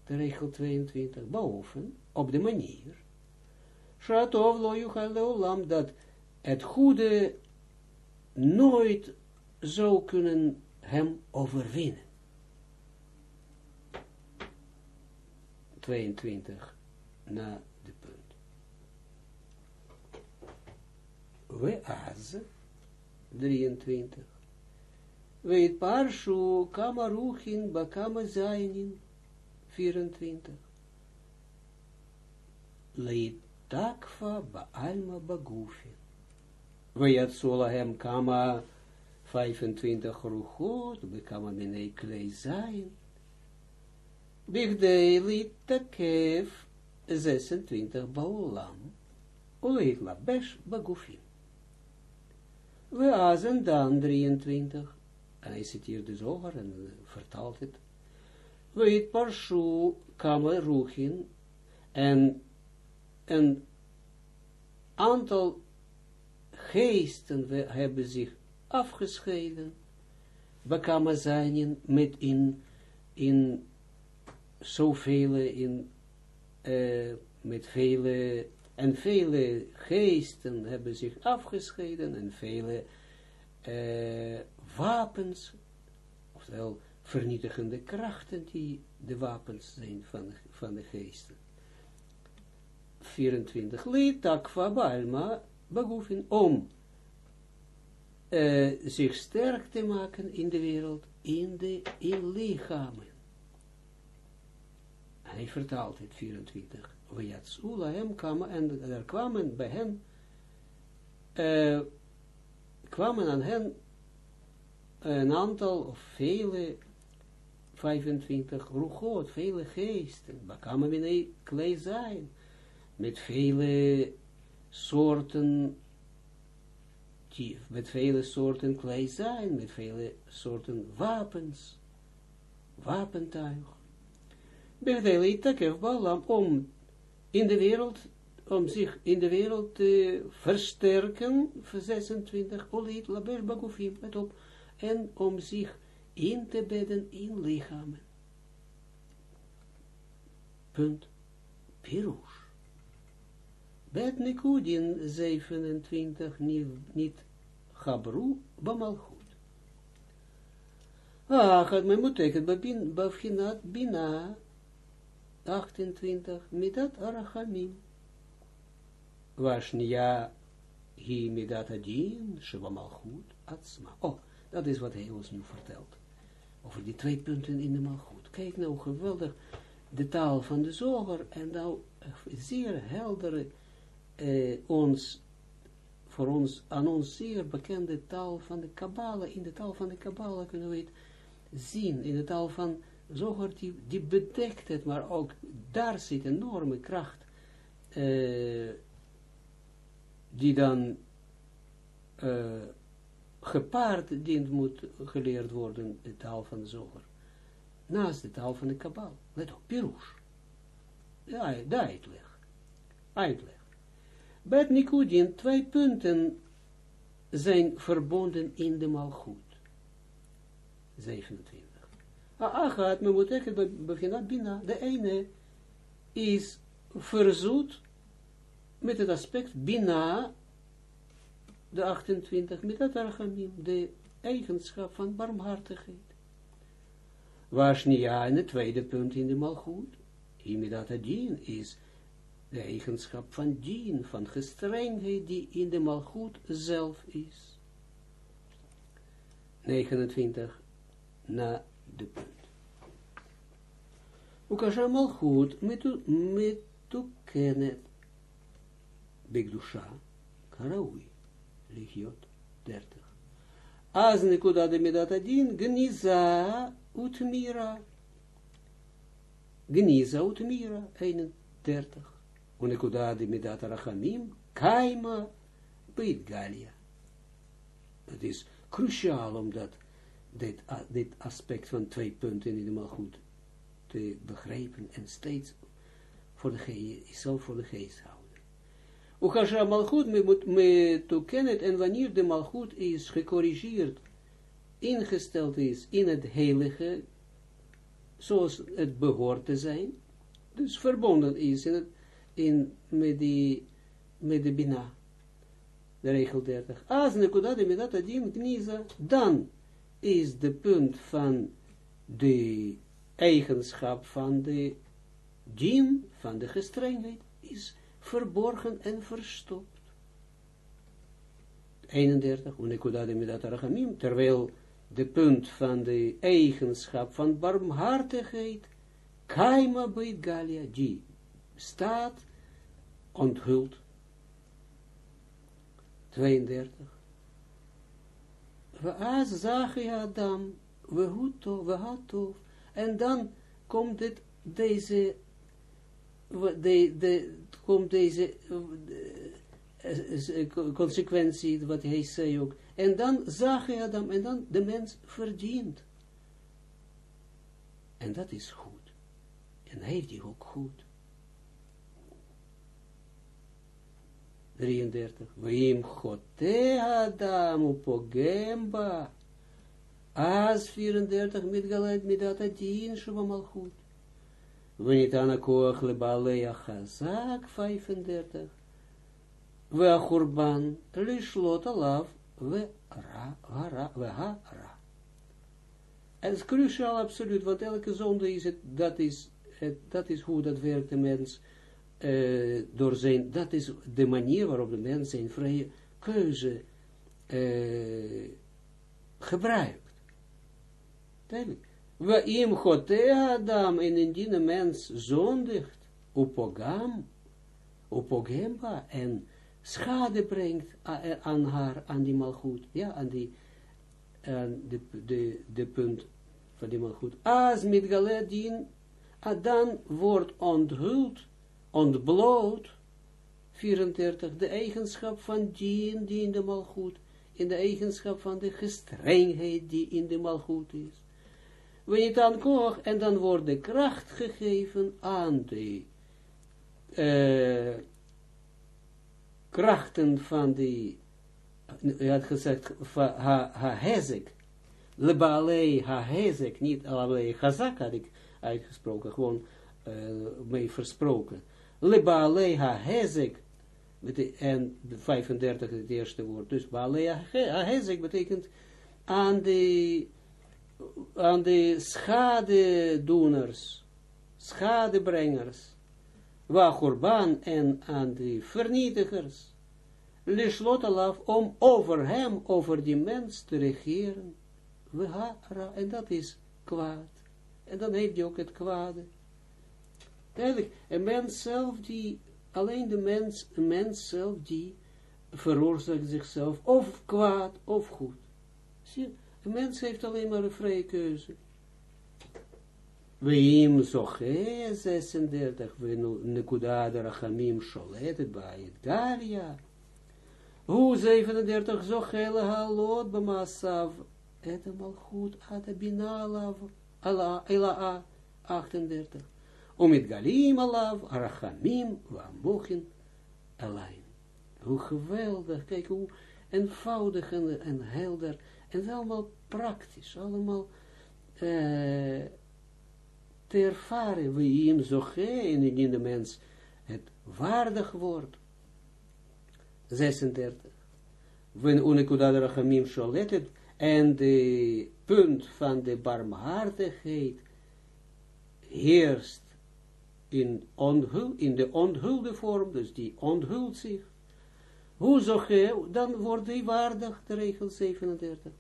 De regel 22, boven, op de manier, Shatov lo leolam, dat het goede nooit zou kunnen hem overwinnen. 22 na de punt. We az 23 Weet parshu kama ruchin bakama zainin 24. Leit takfa baalma bagufin. Solahem kama 25 ruchot bekama minei klei zain. Bigdei lit takef 26 baolam. Oleit labesh bagufin. We azen dan 23. En hij citeert de zoger en vertaalt het. Weet parshu kama ruchin en een aantal geesten hebben zich afgescheiden. Bakama zijn met in, in zoveel, in, uh, met vele, en vele geesten hebben zich afgescheiden en vele uh, wapens, oftewel vernietigende krachten die de wapens zijn van, van de geesten. 24. Li takva balma begoefin om uh, zich sterk te maken in de wereld, in de in lichamen. Hij vertaalt het 24. Vajatsul hem kwamen en er kwamen bij hen uh, kwamen aan hen een aantal of vele 25 roegot, vele geesten, bakamen klei zijn, met vele soorten, met vele soorten klei zijn, met vele soorten wapens, wapentuig. Begdeleitakev balam om in de wereld, om zich in de wereld te versterken, 26, olit laber bagufim, met op, en om zich in te bedden in lichamen. Punt. Pirush. Bet Nikudin 27 niet Gabru Bamalchut. Ah, het me moet tekenen, Bavchinat Bina 28 Midat Arachamim. Washnia hi Midat Adin Shebamalchut Atzma. Oh, dat is wat hij ons nu vertelt. Over die twee punten in de malgoed. Kijk nou geweldig de taal van de zoger en nou zeer heldere eh, ons, voor ons, aan ons zeer bekende taal van de Kabbala. In de taal van de Kabbala kunnen we het zien. In de taal van zoger die, die bedekt het, maar ook daar zit enorme kracht eh, die dan uh, gepaard dient moet geleerd worden, de taal van de zoger. Naast de taal van de kabbal. Let op, pirush. Ja, de uitleg. Uitleg. Bij Nikudin, twee punten zijn verbonden in de malgoed. 27. Achat, me moet echt beginnen bina. De ene is verzoet met het aspect bina de 28, met dat archamim, de eigenschap van barmhartigheid. Washnia, en het tweede punt in de malgoed, imidat adien, is de eigenschap van dien, van gestrengheid, die in de malgoed zelf is. 29, na de punt. Ukasha malgoed, met kenet, bigdusha, karaui lichiot 30. Az nekuda de medat adin, gniza utmira. Gniza utmira, 31. Unekuda de rachamim, kaima, beit galia. Het is cruciaal om dat, dit, dit aspect van twee punten de goed te begrijpen en steeds voor de geest, zelf voor de geest houden. Uchasha malchut me, me toekennen en wanneer de malchut is gecorrigeerd, ingesteld is in het heilige, zoals het behoort te zijn, dus verbonden is in het, in, met, die, met de bina, de regel 30. Als nekuda de medat gniza, dan is de punt van de eigenschap van de din, van de gestrengheid, is verborgen en verstopt. 31, unikudade midat arachamim, terwijl de punt van de eigenschap van barmhartigheid, kaima beit galia, die staat onthuld. 32. We az zag je Adam, we hatov, en dan komt het, deze de, de, komt deze, consequentie, wat hij zei ook. En dan zag hij Adam, en dan de mens verdient. En dat is goed. En heeft hij ook goed. 33. Vim chote Adam upogemba. As 34 met galet midat adin shuva goed. Venitan akoach lebalei achazak 35. We achurban lishlot alav we ra, ra, we ha ra. En het is cruciaal absoluut, want elke zonde is het, dat is, dat is hoe dat werkt de mens, uh, door zijn, dat is de manier waarop de mens zijn vrije keuze uh, gebruikt. Duidelijk. We im Adam, en indien een mens zondigt, upogam, upogemba, en schade brengt aan haar, aan die malgoed, ja, aan die, aan de, de, de punt van die malgoed. Als met galedin, dan wordt onthuld, ontbloot, 34, de eigenschap van dien, die in de malgoed, in de eigenschap van de gestrengheid die in de malgoed is weet dan koch, en dan wordt de kracht gegeven aan de uh, krachten van die, je had gezegd, ha-hezek, lebalei ha-hezek, niet alleen hazak had ik uitgesproken, gewoon uh, mee versproken. Lebalei ha-hezek, en 35 het eerste woord, dus balei ha-hezek betekent aan de aan de schadedoeners, schadebrengers, wachurban en aan de vernietigers, lishlot om over hem, over die mens te regeren, wehara, en dat is kwaad. En dan heeft hij ook het kwade. Duidelijk, een mens zelf die, alleen de mens, een mens zelf die veroorzaakt zichzelf of kwaad of goed. Zie je? De mens heeft alleen maar een vrije keuze. Weim zoche 36, we nekuda de rachamim sholetet bij het garia. Hoe 37, zoche le halot bemasav, et malchut ad binalav, ala, ela 38. Om het galim alav, rachamim, wamochin, alleen. Hoe geweldig, kijk hoe eenvoudig en, en helder en allemaal praktisch, allemaal uh, te ervaren, wie hem zo geen in de mens het waardig wordt. 36. When unikudad rachamim sholetet, en de punt van de barmhartigheid heerst in, onhul, in de onthulde vorm, dus die onthult zich, hoe zorg je, dan wordt hij waardig, de regel 37.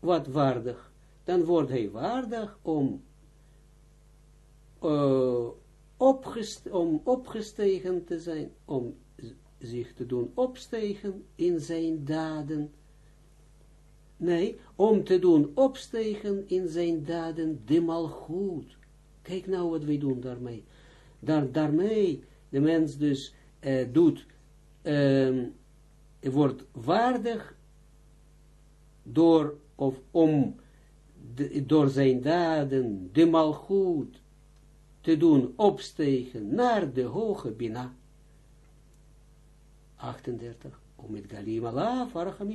Wat waardig? Dan wordt hij waardig om, opgest om opgestegen te zijn, om zich te doen opstegen in zijn daden. Nee, om te doen opstegen in zijn daden, de goed. Kijk nou wat wij doen daarmee. Daar, daarmee, de mens dus uh, doet um, wordt waardig door of om door zijn daden de malgoed te doen opstegen naar de hoge bina. 38. Om met galim Allah,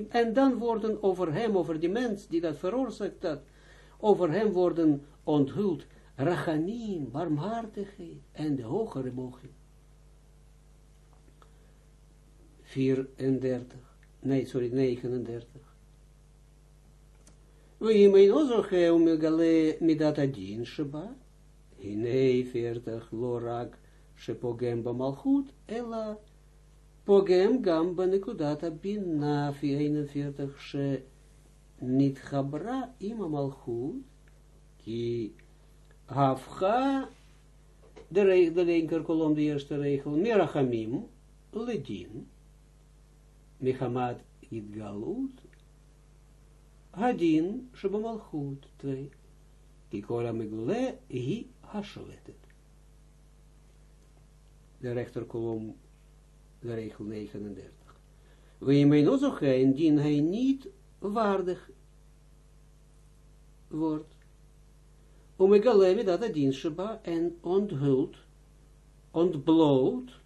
en dan worden over hem, over die mens die dat veroorzaakt dat, over hem worden onthuld rachamim, barmhartigheid en de hogere mogen. 34, nee, sorry, 39. We mijn ozoche umegale midat adin sheba, hine 40 lorak shepogem bamalchut, ela pogem gam banekudata bina 41 she nitchabra ima malchut, ki hafcha, de, de linker kolom, de eerste regel, mirachamim, ledin, Mechamat Idgalut, Hadin Shabamalchut, 2. Kikola Megule, Hi Hasholetet. De rechterkolom de regel 39. We je zo geen, dien hij niet waardig wordt. Om alleen dat het dienstba en onthult, ontbloot,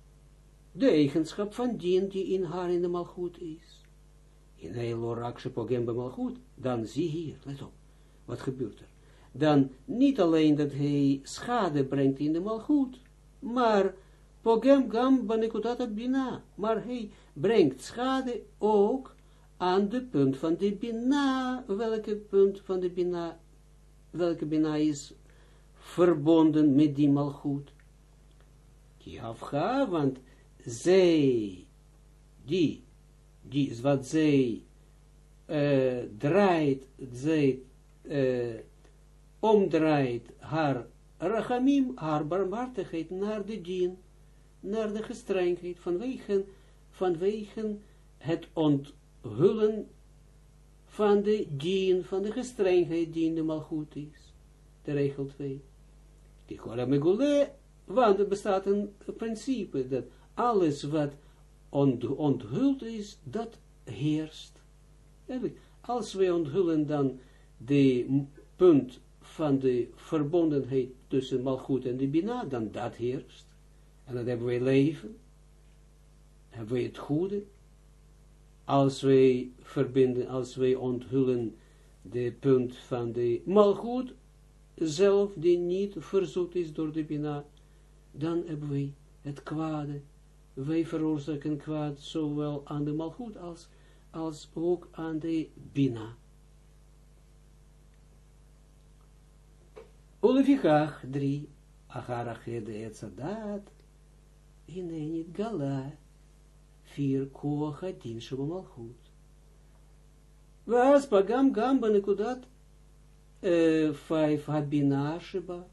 de eigenschap van dien die in haar in de malgoed is. In heel lorakshe pogem bij malgoed, dan zie hier, let op, wat gebeurt er. Dan niet alleen dat hij schade brengt in de malgoed, maar pogem gam banekutat bina, maar hij brengt schade ook aan de punt van de bina, welke punt van de bina, welke bina is verbonden met die malgoed. Die afga, want zij, die, die, wat zij uh, draait, zij uh, omdraait haar rachamim, haar barmhartigheid naar de dien, naar de gestrengheid, vanwege, vanwege het onthullen van de dien, van de gestrengheid die in de malgoed is. De regel 2. Die megule, want er bestaat een principe dat alles wat ont, onthuld is, dat heerst. Als wij onthullen dan de punt van de verbondenheid tussen malgoed en de bina, dan dat heerst. En dan hebben wij leven, hebben wij het goede. Als wij verbinden, als wij onthullen de punt van de malgoed, zelf die niet verzoet is door de bina, dan hebben wij het kwade wij veroorzaken kwaad zowel aan de malgoed als, als ook aan de bina. Olivichach dri Acharachede et Inenit Gala, Vier Koacha Dinshebo Malchut. Was Pagam Gamba Nikudat, eh, Vijf Habina Sheba,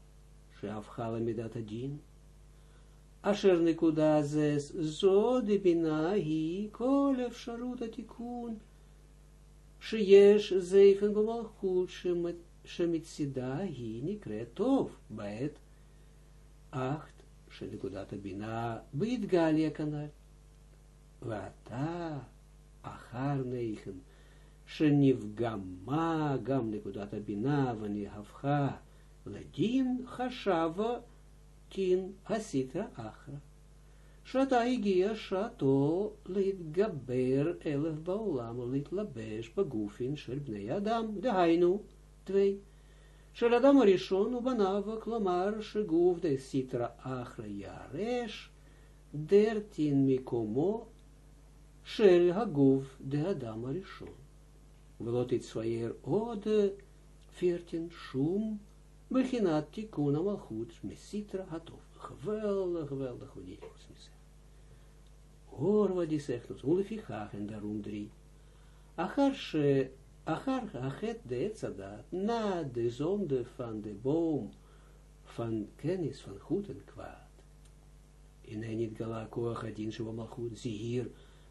Adin, Asher nekuda zes, zo de bina hi, kol efsharut atikun, שיש זייפן במלכות שמצידה היא נקראת טוב, בעת אכט שנקודת הבינה בהתגליה כנ"ל. ועתה, אחר נייכן, שנפגמה גם נקודת הבינה ונהפכה לדין, חשבה tin hasitra achra. Shata igia shato lit gaber elef baolam lit labesh bagufin shel bnei adam. De hainu, twee. Shel adam arishon ubanav klamar sheguf de sitra achra yaresh dertin mikomo shel haguf de adam arishon. Velot it ode 14 shum Beginat tikkun goed, mesitra hatof. Geweldig, geweldig, hoe die ons zegt. Hoor wat die zegt ons. Ulefichach en daarom drie. Achar de etzadat, na de zonde van de boom, van kennis van goed en kwaad. In een niet galakoach adin zo goed. Zie hier,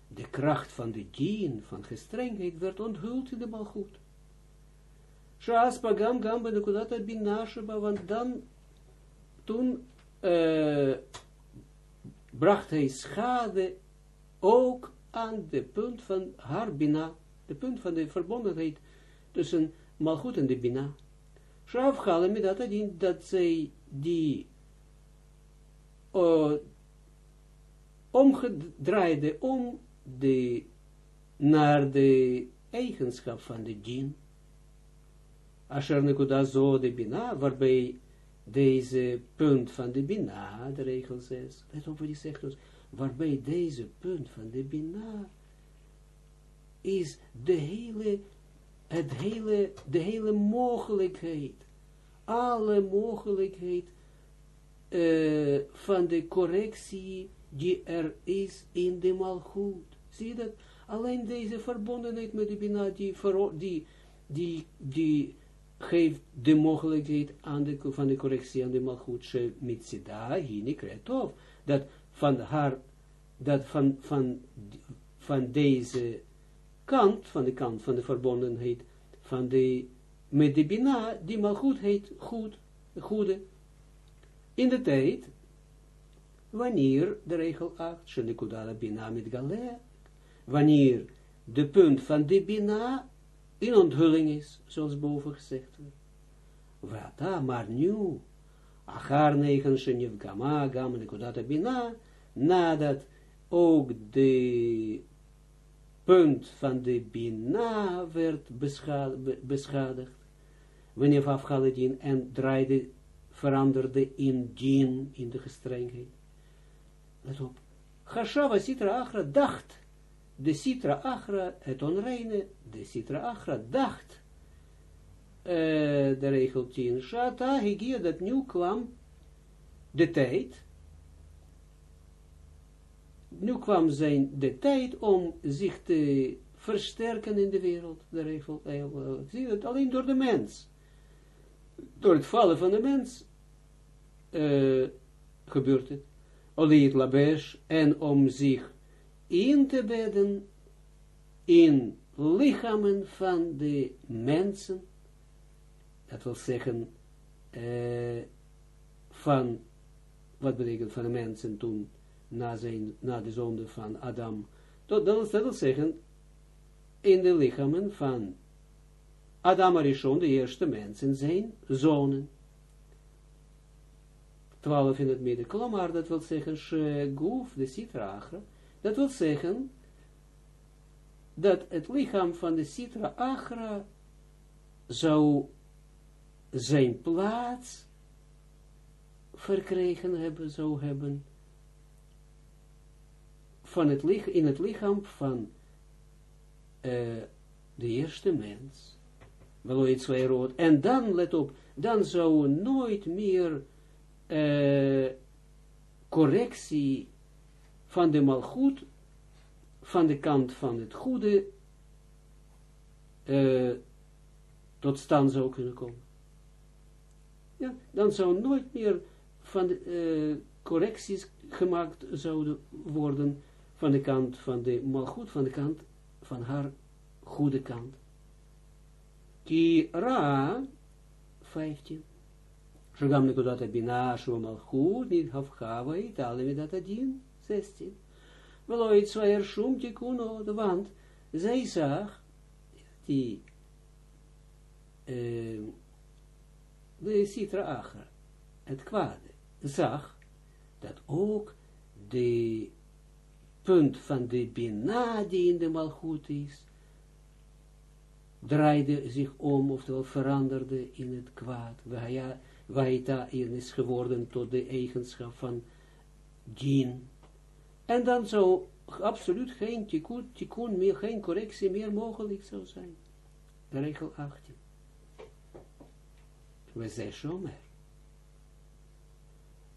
de kracht van de dien, van gestrengheid, werd onthuld in de malgoed. Shaas pagam gam bij de kudata bina want dan, toen uh, bracht hij schade ook aan de punt van haar bina, de punt van de verbondenheid tussen malchut en de bina. Shaaf galen met dat adin, dat zij die uh, omgedraaide om de, naar de eigenschap van de djinn, Asher nekuda zo de bina, waarbij deze punt van de bina, de regel 6, let op wat hij zegt ons, waarbij deze punt van de bina is de hele, het hele, de hele mogelijkheid, alle mogelijkheid uh, van de correctie die er is in de malgoed. Zie je dat? Alleen deze verbondenheid met de bina, die, die, die geeft de mogelijkheid aan de, van de correctie aan de malchut, mitzida, hini kretov, dat van haar, dat van, van, van deze kant, van de kant van de verbondenheid, van de, met de bina, die malchut heet goed, goede, in de tijd, wanneer, de regel 8, Shenikudala Bina met Galea, wanneer de punt van de Bina in onthulling is, zoals boven gezegd werd. Wata, maar nu, achar negen Sheniv Gama, Gam Nikudata Bina, nadat ook de punt van de Bina werd beschadigd, wanneer afgaledien en draaide, veranderde in dien, in de gestrengheid. Let op. Chashava Sitra Achra dacht, de Sitra Achra, het onreine, de Sitra Achra dacht, uh, de regel 10, Shata, Higia, dat nu kwam de tijd, nu kwam zijn de tijd om zich te versterken in de wereld, de regel, uh, zie het alleen door de mens, door het vallen van de mens, uh, gebeurt het. Oliet labesh, en om zich in te bedden in lichamen van de mensen, dat wil zeggen, uh, van, wat betekent van de mensen toen, na, zijn, na de zonde van Adam, dat, dat wil zeggen, in de lichamen van Adam Arishon, de eerste mensen, zijn zonen. 12 in het midden. Klomar, dat wil zeggen, Sheguf, de Sitra dat wil zeggen, dat het lichaam van de Sitra Achra zou zijn plaats verkregen hebben, zou hebben, van het lichaam, in het lichaam van uh, de eerste mens. En dan, let op, dan zou nooit meer uh, correctie van de malgoed, van de kant van het goede, uh, tot stand zou kunnen komen. Ja, dan zou nooit meer van de uh, correcties gemaakt zouden worden van de kant van de malgoed, van de kant van haar goede kant. Ki Ra, 15. Shagam nekudat abina shu malchut niet hafchava itale midat adin, 16. Veloit zwaar shum tikunot, want zij zag, die, uh, de Sitra Acher, het kwade, zag, dat ook de punt van de Bina die in de Malchut is, draaide zich om, oftewel veranderde in het kwaad. Waita is geworden tot de eigenschap van djinn. En dan zou absoluut geen tikkun, tikkun meer, geen correctie meer mogelijk zou zijn. Regel 18. We zeggen shomer.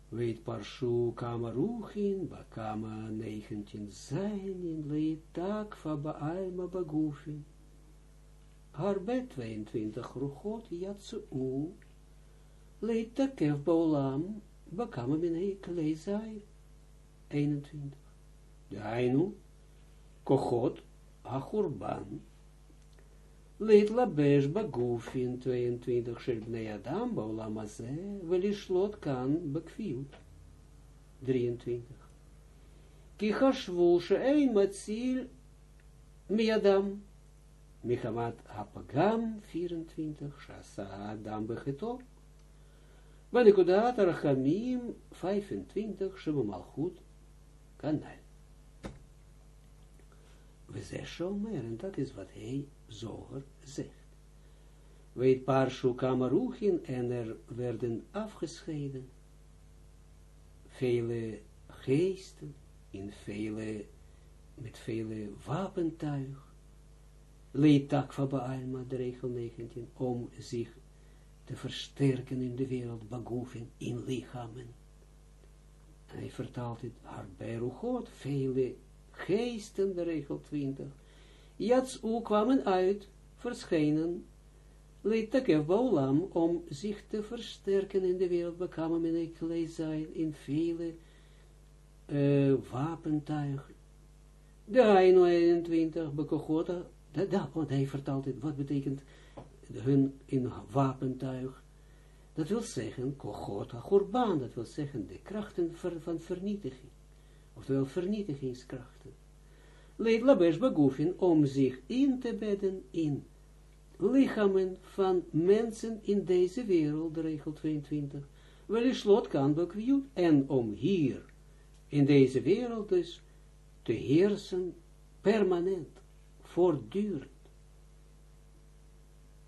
Weet parshu kama ruchin, bakama 19 zijn in leitak va baalma bagufin. Harbe 22 ruchot jatsu Leitakev baulam, bakama minei kleizai, 21. De Ainu, kochot, achurban, leit labesh bagufin, 22, shel bnei adam, baulam aze, velishlot kan bekviut, 23. Ki chashvu she'ein matzil miadam, Michamat hapagam, 24, shasa adam bechetot, Banekudat Arachamim 25, Shema Malchut, Kanal. We zeggen Omer, en dat is wat hij zoger zegt. Weet Parshu Kamaruchin, en er werden afgescheiden vele geesten, in vele, met vele wapentuig. Leed takva ba'alma, de regel 19, om zich te versterken in de wereld, bagufin, in lichamen. En hij vertaalt het, haar beruchot, vele geesten, de regel 20, Jatsu kwamen uit, verschenen, Leitakev baulam, om zich te versterken in de wereld, bekamen men zijn in vele uh, wapentuigen. De Heino 21, Bekochota, dat, want hij vertaalt het, wat betekent hun in wapentuig, Dat wil zeggen, kochot ha dat wil zeggen de krachten van vernietiging. Oftewel vernietigingskrachten. Leed labesh begufin om zich in te bedden in lichamen van mensen in deze wereld, regel 22. Wel slot kan en om hier in deze wereld dus te heersen permanent, voortdurend.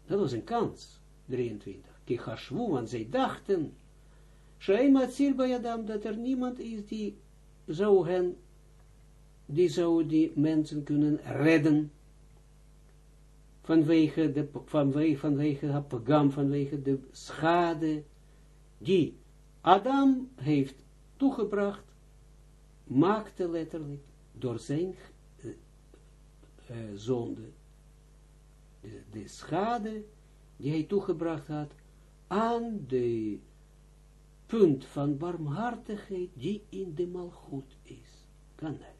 Dat was een kans, 23. Kihashvu, want zij dachten, Shaima Adam, dat er niemand is die zou hen, die zou die mensen kunnen redden, vanwege de, vanwege, vanwege de pagam, vanwege de schade, die Adam heeft toegebracht, maakte letterlijk door zijn uh, uh, zonde, de, de schade die hij toegebracht had, aan de punt van barmhartigheid die in de malgoed is. Kan hij.